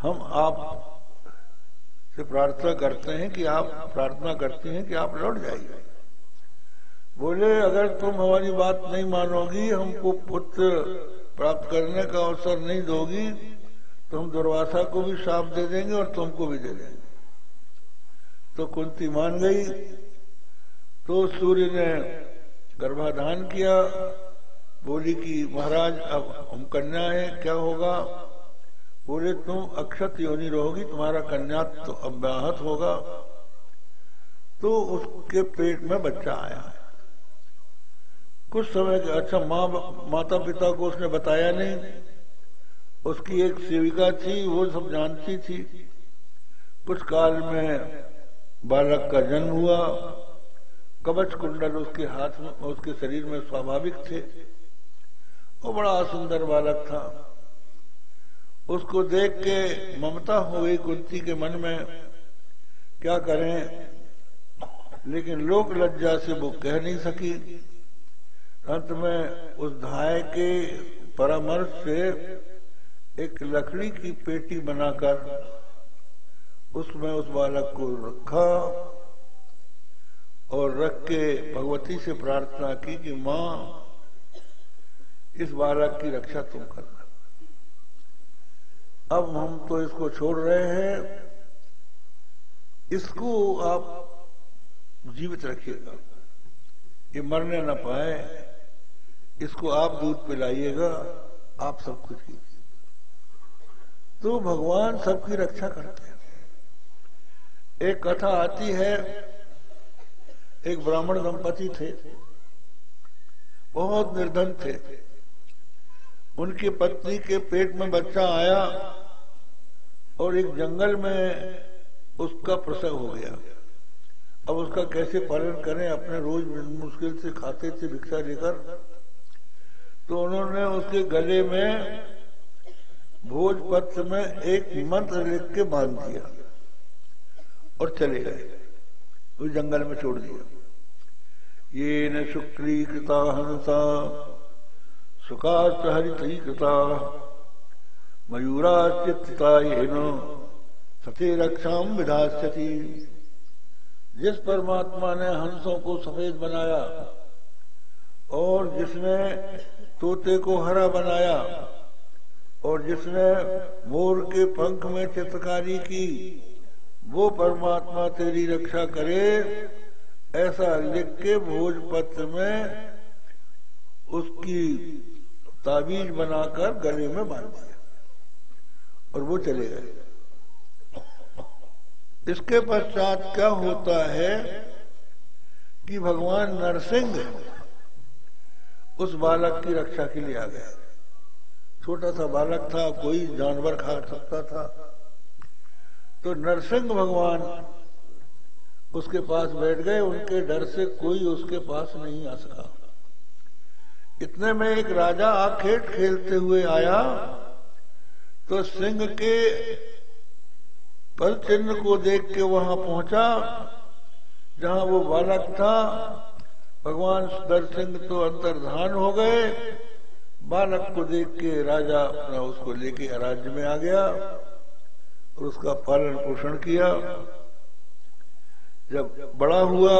हम आप से प्रार्थना करते हैं कि आप प्रार्थना करते हैं कि आप लौट जाइए। बोले, अगर तुम हमारी बात नहीं मानोगी, हमको पुत्र प्राप्त करने का अवसर नहीं दोगी तो हम दुर्वासा को भी साफ़ दे देंगे और तुमको भी दे देंगे। तो कुंती मान गई। तो सूर्य ने गर्भाधान किया, बोली कि महाराज, अब हम कन्या है, क्या होगा? बोले, तुम अक्षत योनि रहोगी, तुम्हारा कन्या तो अव्याहत होगा। तो उसके पेट में बच्चा आया। कुछ समय के अच्छा माँ माता पिता को उसने बताया नहीं। उसकी एक सेविका थी, वो सब जानती थी। कुछ काल में बालक का जन्म हुआ। कवच कुंडल उसके हाथ में, उसके शरीर में स्वाभाविक थे। वो बड़ा सुंदर बालक था। उसको देख के ममता हो गई कुंती के मन में, क्या करें? लेकिन लोक लज्जा से वो कह नहीं सकी। अंत में उस धाय के परामर्श से एक लकड़ी की पेटी बनाकर उसमें उस बालक को रखा। और रख के भगवती से प्रार्थना की कि माँ, इस बालक की रक्षा तुम करना अब हम तो इसको छोड़ रहे हैं। इसको आप जीवित रखिएगा। ये मरने ना पाए। इसको आप दूध पिलाइएगा। आप सब कुछ कीजिए। तो भगवान सबकी रक्षा करते हैं। एक कथा आती है एक ब्राह्मण दंपति थे, बहुत निर्धन थे। उनकी पत्नी के पेट में बच्चा आया और एक जंगल में उसका प्रसव हो गया। अब उसका कैसे पालन करें, अपने रोज मुश्किल से खाते थे भिक्षा लेकर तो उन्होंने उसके गले में भोजपत्र में एक मंत्र लिख के बाँध दिया और चले गए। उस जंगल में छोड़ दिया। ये न शुक्री कृता हंसा सुखात हरित कृता मयूरा चित्ता सती रक्षा विधास्यति। जिस परमात्मा ने हंसों को सफ़ेद बनाया और जिसने तोते को हरा बनाया और जिसने मोर के पंख में चित्रकारी की वो परमात्मा तेरी रक्षा करे, ऐसा लिख के भोजपत्र में उसकी ताबीज बनाकर गले में बाँध दिया। और वो चले गए। इसके पश्चात क्या होता है कि भगवान नरसिंह उस बालक की रक्षा के लिए आ गए। छोटा सा बालक था, कोई जानवर खा सकता था। तो नरसिंह भगवान उसके पास बैठ गए, उनके डर से कोई उसके पास नहीं आ सका। इतने में एक राजा आखेट खेलते हुए आया तो सिंह के पल चिन्ह को देख के वहाँ पहुँचा, जहाँ वो बालक था। भगवान सुंदर सिंह तो अंतर्धान हो गए। बालक को देख के राजा अपना उसको लेके राज्य में आ गया। और उसका पालन पोषण किया। जब बड़ा हुआ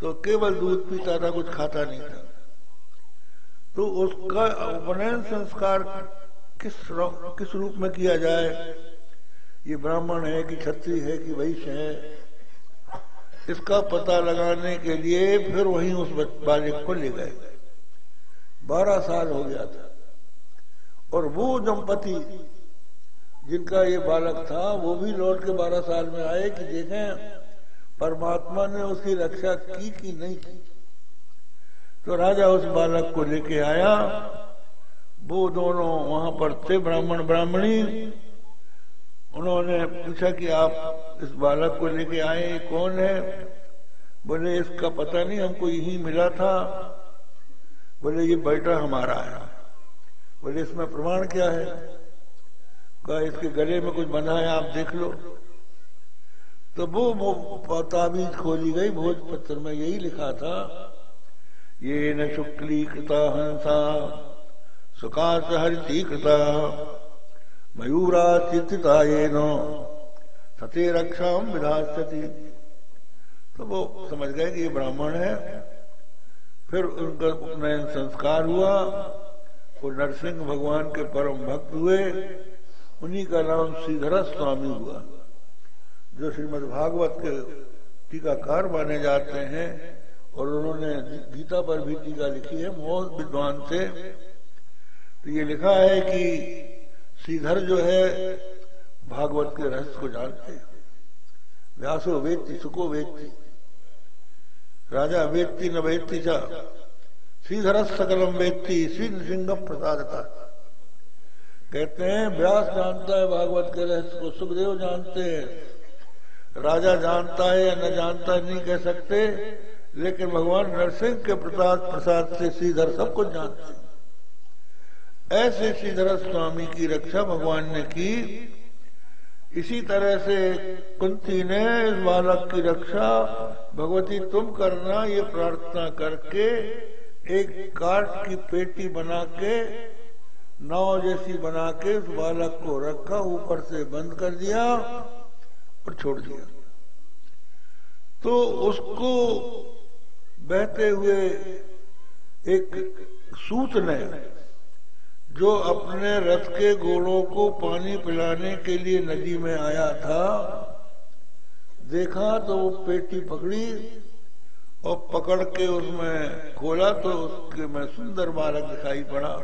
तो केवल दूध पीता था, कुछ खाता नहीं था। तो उसका उपनयन संस्कार किस किस रूप में किया जाए? ये ब्राह्मण है कि छत्री है कि वैश्य है? इसका पता लगाने के लिए फिर वहीं उस बालक को ले गए। बारह साल हो गया था। और वो दंपति जिनका ये बालक था, वो भी लौट के बारह साल में आए कि देखें, परमात्मा ने उसकी रक्षा की कि नहीं की? तो राजा उस बालक को लेके आया। वो दोनों वहाँ पर थे, ब्राह्मण, ब्राह्मणी। उन्होंने पूछा कि आप इस बालक को लेके आए कौन है? बोले, इसका पता नहीं, हमको यही मिला था। बोले, ये बेटा हमारा है। बोले, इसमें प्रमाण क्या है? कहा, इसके गले में कुछ बना है, आप देख लो। तो वो ताबीज खोली गई भोजपत्र में यही लिखा था, ये न शुक्ली कृता हंसा सुखात हरिति कृता, मयूरा चित्ता ये नो, सते रक्षा विधास्यति। तो वो समझ गए कि ये ब्राह्मण है। फिर उनका उपनयन संस्कार हुआ, वो नरसिंह भगवान के परम भक्त हुए। उन्हीं का नाम श्रीधर स्वामी हुआ, जो श्रीमद भागवत के टीकाकार माने जाते हैं, और उन्होंने गीता पर भी टीका लिखी है, बहुत विद्वान से तो ये लिखा है कि श्रीधर जो है, भागवत के रहस्य को जानते हैं। व्यासो वेत्ति, सुको वेत्ति, राजा वेत्ति न चा, श्रीधर सकलम वेत्ति श्री सिंह प्रसाद का कहते हैं, व्यास जानता है, भागवत के रहस्य को सुखदेव जानते हैं। राजा जानता है या न जानता है, नहीं कह सकते, लेकिन भगवान नरसिंह के प्रसाद प्रसाद से श्रीधर सब कुछ जानते हैं। ऐसे श्रीधर स्वामी की रक्षा भगवान ने की। इसी तरह से कुंती ने इस बालक की रक्षा, भगवती तुम करना, ये प्रार्थना करके एक काट की पेटी बना के नाव जैसी बना के उस बालक को रखा, ऊपर से बंद कर दिया और छोड़ दिया। तो उसको बहते हुए एक सूत ने, जो अपने रथ के गोलों को पानी पिलाने के लिए नदी में आया था, देखा तो वो पेटी पकड़ी और पकड़ के उसमें खोला तो उसके में सुंदर बालक दिखाई पड़ा।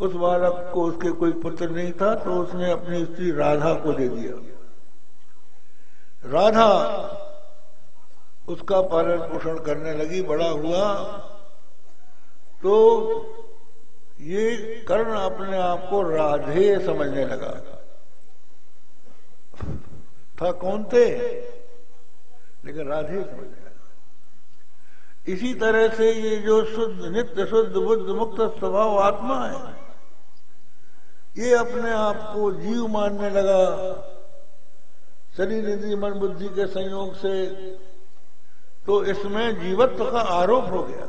उस बालक को उसके कोई पुत्र नहीं था तो उसने अपनी स्त्री राधा को दे दिया। राधा उसका पालन पोषण करने लगी, बड़ा हुआ। तो ये कर्ण अपने आप को राधे समझने लगा। था कौन थे? लेकिन राधे समझने लगा। इसी तरह से ये जो शुद्ध, नित्य शुद्ध, बुद्ध मुक्त स्वभाव आत्मा है ये अपने आप को जीव मानने लगा। शरीर इंद्री मन बुद्धि के संयोग से तो इसमें जीवत्व का आरोप हो गया।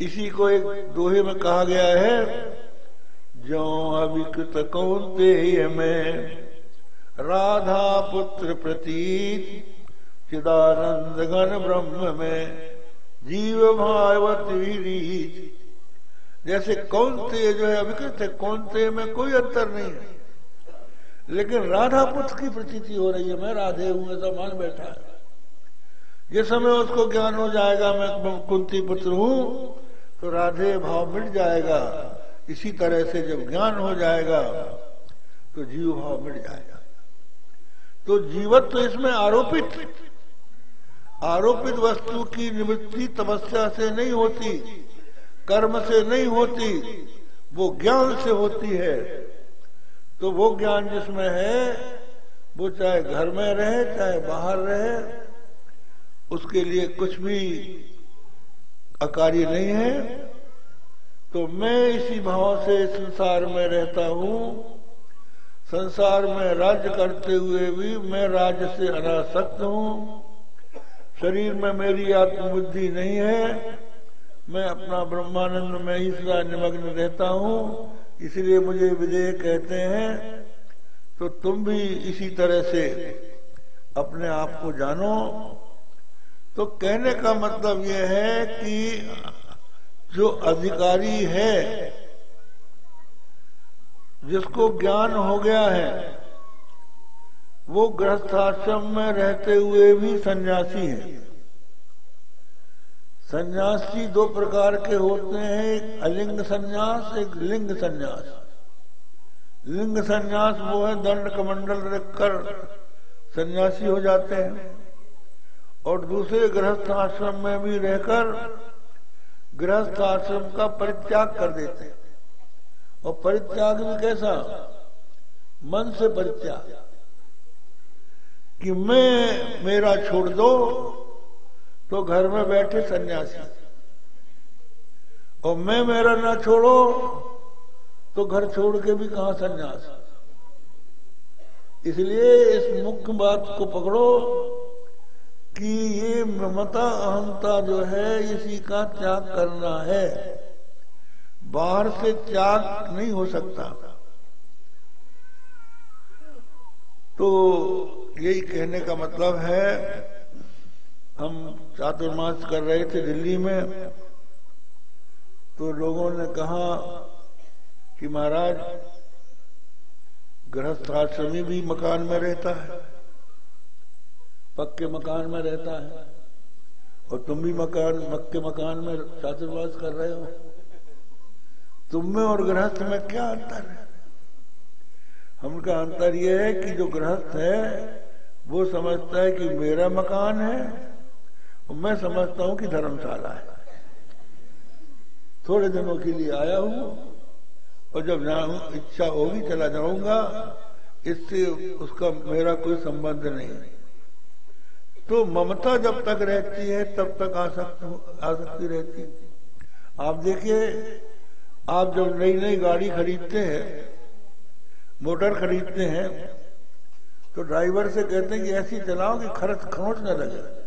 इसी को एक दोहे में कहा गया है, जो अविकृत कौंते में राधा पुत्र प्रतीत, चिदानंद घन ब्रह्म में जीव भावत जैसे कौन कौनते जो है अविकृत है कौनते में कोई अंतर नहीं है। लेकिन राधा पुत्र की प्रतीति हो रही है, मैं राधे हूँ ऐसा मान बैठा है। जिस समय उसको ज्ञान हो जाएगा, मैं कुंती पुत्र हूँ तो राधे भाव मिट जाएगा। इसी तरह से जब ज्ञान हो जाएगा तो जीव भाव मिट जाएगा। तो जीवत तो इसमें आरोपित। आरोपित वस्तु की निवृत्ति तपस्या से नहीं होती। कर्म से नहीं होती, वो ज्ञान से होती है। तो वो ज्ञान जिसमें है, वो चाहे घर में रहे, चाहे बाहर रहे, उसके लिए कुछ भी अकार्य नहीं है। तो मैं इसी भाव से संसार में रहता हूँ। संसार में राज्य करते हुए भी मैं राज्य से अनासक्त हूँ। शरीर में मेरी आत्मबुद्धि नहीं है। मैं अपना ब्रह्मानंद में ही सदा निमग्न रहता हूँ, इसलिए मुझे विजय कहते हैं तो तुम भी इसी तरह से अपने आप को जानो। तो कहने का मतलब यह है कि जो अधिकारी है, जिसको ज्ञान हो गया है, वो गृहस्थाश्रम में रहते हुए भी सन्यासी है। सन्यासी दो प्रकार के होते हैं, एक अलिंग सन्यास, एक लिंग सन्यास। लिंग सन्यास वो है दंड कमंडल रखकर सन्यासी हो जाते हैं। और दूसरे गृहस्थ आश्रम में भी रहकर गृहस्थ आश्रम का परित्याग कर देते हैं। और परित्याग भी कैसा? मन से परित्याग। कि मैं, मेरा छोड़ दो तो घर में बैठे सन्यासी। और मैं मेरा ना छोड़ो तो घर छोड़ के भी कहा सन्यास? इसलिए इस मुख्य बात को पकड़ो कि ये ममता अहंता जो है, इसी का त्याग करना है। बाहर से त्याग नहीं हो सकता। तो यही कहने का मतलब है हम चातुर्मास कर रहे थे दिल्ली में तो लोगों ने कहा कि महाराज, गृहस्थ आश्रमी भी मकान में रहता है, पक्के मकान में रहता है, और तुम भी मकान, पक्के मकान में चातुर्मास कर रहे हो। तुम में और गृहस्थ में क्या अंतर है? हमका अंतर यह है कि जो गृहस्थ है, वो समझता है कि मेरा मकान है मैं समझता हूँ कि धर्मशाला है। थोड़े दिनों के लिए आया हूँ और जब जाऊँ इच्छा होगी चला जाऊँगा, इससे उसका मेरा कोई संबंध नहीं। तो ममता जब तक रहती है, तब तक आसक्त आसक्ति रहती। है आप देखिए, आप जब नई नई गाड़ी खरीदते हैं, मोटर खरीदते हैं तो ड्राइवर से कहते हैं कि ऐसी चलाओ कि खर्च खरोच न लगे।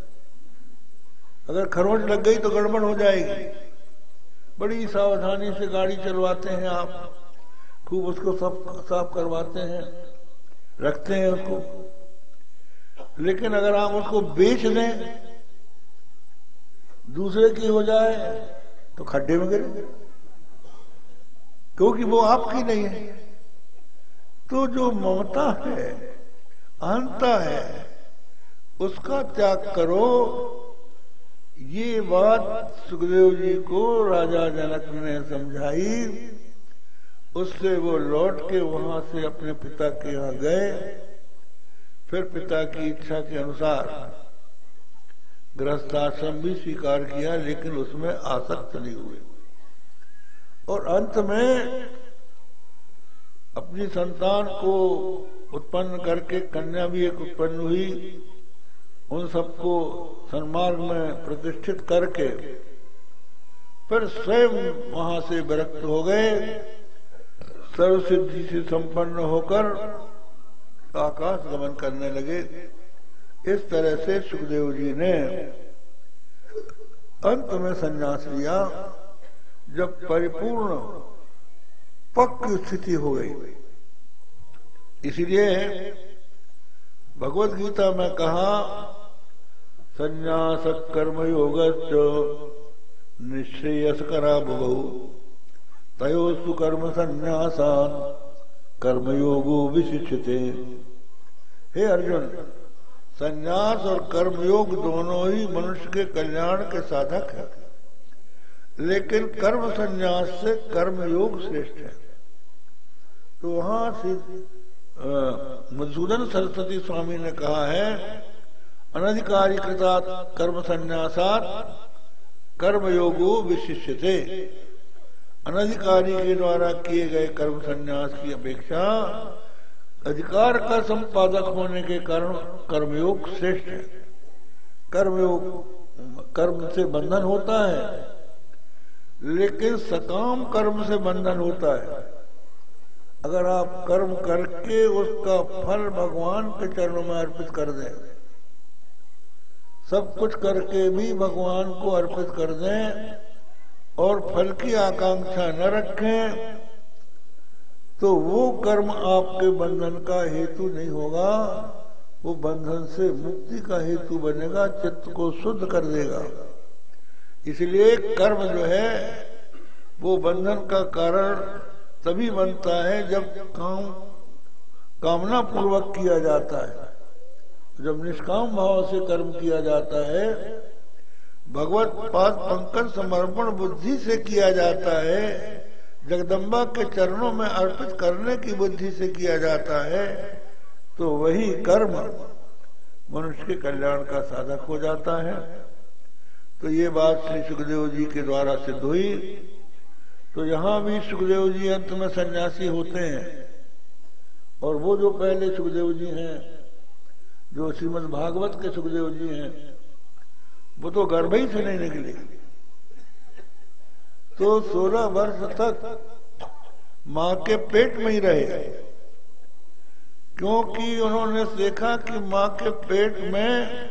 अगर खरोच लग गई तो गड़बड़ हो जाएगी। बड़ी सावधानी से गाड़ी चलवाते हैं आप। खूब उसको सब साफ़ करवाते हैं, रखते हैं उसको। लेकिन अगर आप उसको बेच दें, दूसरे की हो जाए तो खड्डे में गिरे। क्योंकि वो आपकी नहीं है। तो जो ममता है, अहंता है, उसका त्याग करो। ये बात सुखदेव जी को राजा जनक ने समझाई। उससे वो लौट के वहाँ से अपने पिता के यहाँ गए। फिर पिता की इच्छा के अनुसार गृहस्थाश्रम भी स्वीकार किया, लेकिन उसमें आसक्त नहीं हुए। और अंत में अपनी संतान को उत्पन्न करके कन्या भी एक उत्पन्न हुई। उन सबको सन्मार्ग में प्रतिष्ठित करके फिर स्वयं वहाँ से विरक्त हो गए। सर्व सिद्धि से संपन्न होकर आकाश गमन करने लगे। इस तरह से सुखदेव जी ने अंत में संन्यास लिया, जब परिपूर्ण पक्की स्थिति हो गई। इसलिए भगवत गीता में कहा संन्यास कर्म योग निश्रेयस करा बहु तयोस्तु कर्म संन्यासान कर्मयोगो विशिष्यते। हे अर्जुन, संन्यास और कर्मयोग दोनों ही मनुष्य के कल्याण के साधक है। लेकिन कर्म संन्यास से कर्मयोग श्रेष्ठ है। तो वहाँ मधुसूदन सरस्वती स्वामी ने कहा है अनधिकारी कृता कर्म संन्यासात कर्मयोगो विशिष्य थे अनधिकारी के द्वारा किए गए कर्म संन्यास की अपेक्षा अधिकार का संपादक होने के कारण कर्मयोग श्रेष्ठ है। कर्मयोग, कर्म से बंधन होता है, लेकिन सकाम कर्म से बंधन होता है। अगर आप कर्म करके उसका फल भगवान के चरणों में अर्पित कर दें सब कुछ करके भी भगवान को अर्पित कर दें और फल की आकांक्षा न रखें तो वो कर्म आपके बंधन का हेतु नहीं होगा, वो बंधन से मुक्ति का हेतु बनेगा, चित्त को शुद्ध कर देगा। इसलिए कर्म जो है, वो बंधन का कारण तभी बनता है जब काम कामना पूर्वक किया जाता है। जब निष्काम भाव से कर्म किया जाता है, भगवत पाद पंकज समर्पण बुद्धि से किया जाता है, जगदम्बा के चरणों में अर्पित करने की बुद्धि से किया जाता है तो वही कर्म मनुष्य के कल्याण का साधक हो जाता है। तो ये बात श्री सुखदेव जी के द्वारा सिद्ध हुई। तो यहाँ भी सुखदेव जी अंत में सन्यासी होते हैं। और वो जो पहले सुखदेव जी हैं जो श्रीमद भागवत के सुखदेव जी हैं, वो तो गर्भ ही से नहीं निकले। तो सोलह वर्ष तक माँ के पेट में ही रहे। क्योंकि उन्होंने देखा कि माँ के पेट में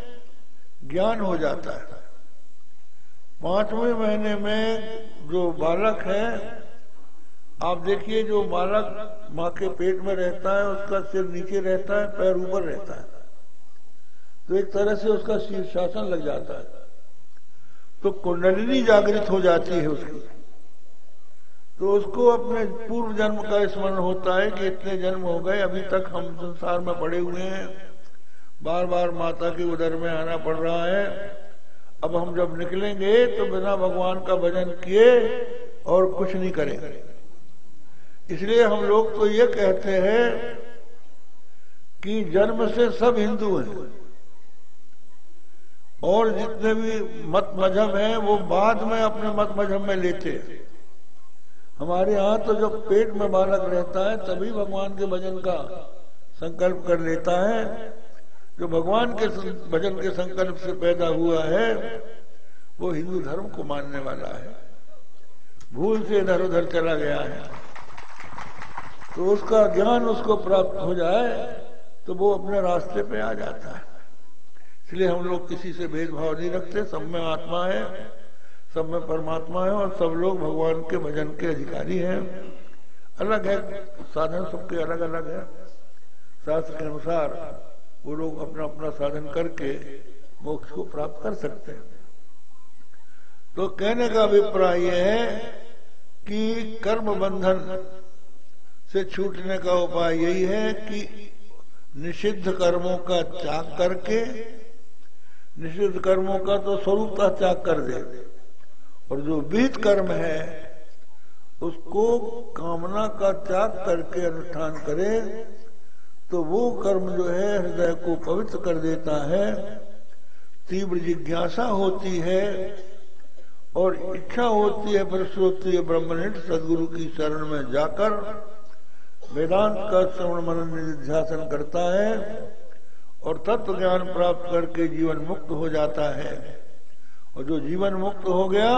ज्ञान हो जाता है। पाँचवें महीने में जो बालक है, आप देखिए जो बालक माँ के पेट में रहता है, उसका सिर नीचे रहता है, पैर ऊपर रहता है। तो एक तरह से उसका शीर्षासन लग जाता है। तो कुंडलिनी जागृत हो जाती है उसकी। तो उसको अपने पूर्व जन्म का स्मरण होता है कि इतने जन्म हो गए, अभी तक हम संसार में पड़े हुए हैं। बार बार माता के उदर में आना पड़ रहा है। अब हम जब निकलेंगे तो बिना भगवान का भजन किए और कुछ नहीं करेंगे। इसलिए हम लोग तो ये कहते हैं कि जन्म से सब हिंदू हैं। और जितने भी मत मज़हब हैं, वो बाद में अपने मत मज़हब में लेते हमारे यहाँ तो जब पेट में बालक रहता है, तभी भगवान के भजन का संकल्प कर लेता है। जो भगवान के भजन के संकल्प से पैदा हुआ है, वो हिंदू धर्म को मानने वाला है। भूल से इधर उधर चला गया है। तो उसका ज्ञान उसको प्राप्त हो जाए तो वो अपने रास्ते पे आ जाता है। इसलिए हम लोग किसी से भेदभाव नहीं रखते, सब में आत्मा है, सब में परमात्मा है और सब लोग भगवान के भजन के अधिकारी हैं। अलग है, साधन सबके अलग अलग है। शास्त्र के अनुसार वो लोग अपना अपना साधन करके मोक्ष को प्राप्त कर सकते हैं। तो कहने का अभिप्राय यह है कि कर्म बंधन से छूटने का उपाय यही है कि निषिद्ध कर्मों का त्याग करके निषिद्ध कर्मों का तो स्वरूप का त्याग कर दे। और जो बीत कर्म है, उसको कामना का त्याग करके अनुष्ठान करे तो वो कर्म जो है, हृदय को पवित्र कर देता है, तीव्र जिज्ञासा होती है, और इच्छा होती है होती है ब्रह्मनिष्ठ सदगुरु की शरण में जाकर वेदांत का श्रवण मनन निध्यासन करता है। और तत्व ज्ञान प्राप्त करके जीवन मुक्त हो जाता है। और जो जीवन मुक्त हो गया,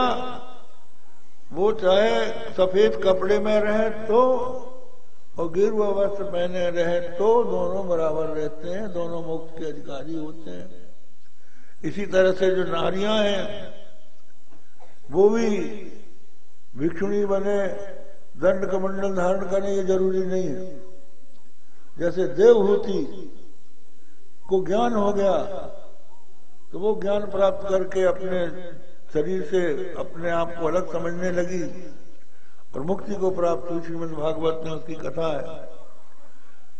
वो चाहे सफ़ेद कपड़े में रहे तो और गिरवा वस्त्र पहने रहे तो दोनों बराबर रहते हैं, दोनों मुक्त के अधिकारी होते हैं। इसी तरह से जो नारियाँ हैं, वो भी भिक्षुणी बने दंड कमंडल धारण करने ये ज़रूरी नहीं है। जैसे देवहूति को ज्ञान हो गया तो वो ज्ञान प्राप्त करके अपने शरीर से अपने आप को अलग समझने लगी और मुक्ति को प्राप्त हुई। श्रीमद भागवत में उसकी कथा है।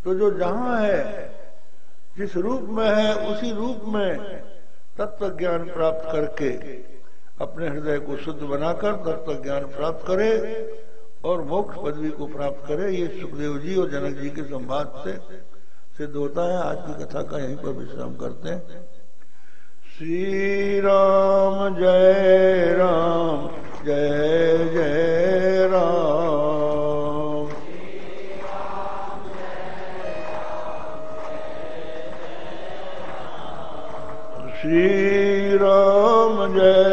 तो जो जहाँ है, जिस रूप में है, उसी रूप में तत्व ज्ञान प्राप्त करके अपने हृदय को शुद्ध बनाकर तत्व ज्ञान प्राप्त करे और मोक्ष पदवी को प्राप्त करे, ये सुखदेव जी और जनक जी के संवाद से सिद्ध होता है, आज की कथा का यहीं पर विश्राम करते हैं। श्री राम जय राम, जय जय राम। श्री राम जय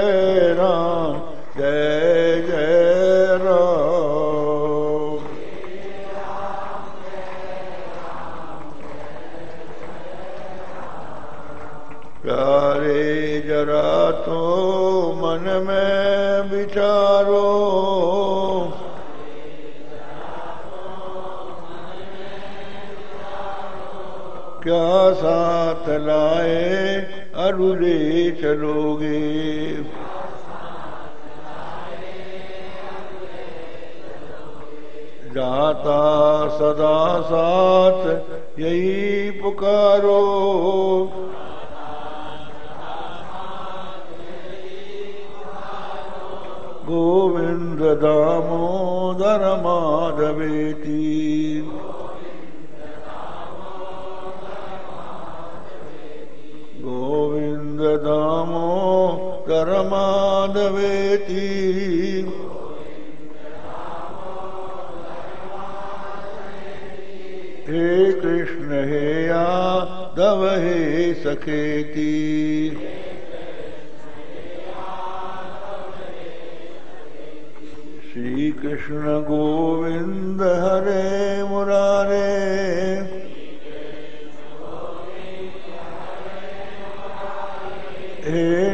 क्या साथ लाए अरुले चलोगे। जाता सदा साथ यही पुकारो। गोविंद दामोदर माधवेती। दामोदर माधवेती हे कृष्ण हे यादव हे सखेती। श्री कृष्ण गोविंद हरे मुरारे। हे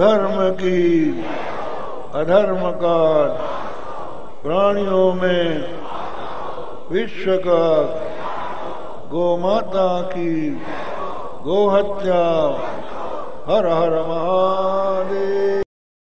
धर्म की अधर्म का प्राणियों में विश्व का गोमाता की गोहत्या हर हर महा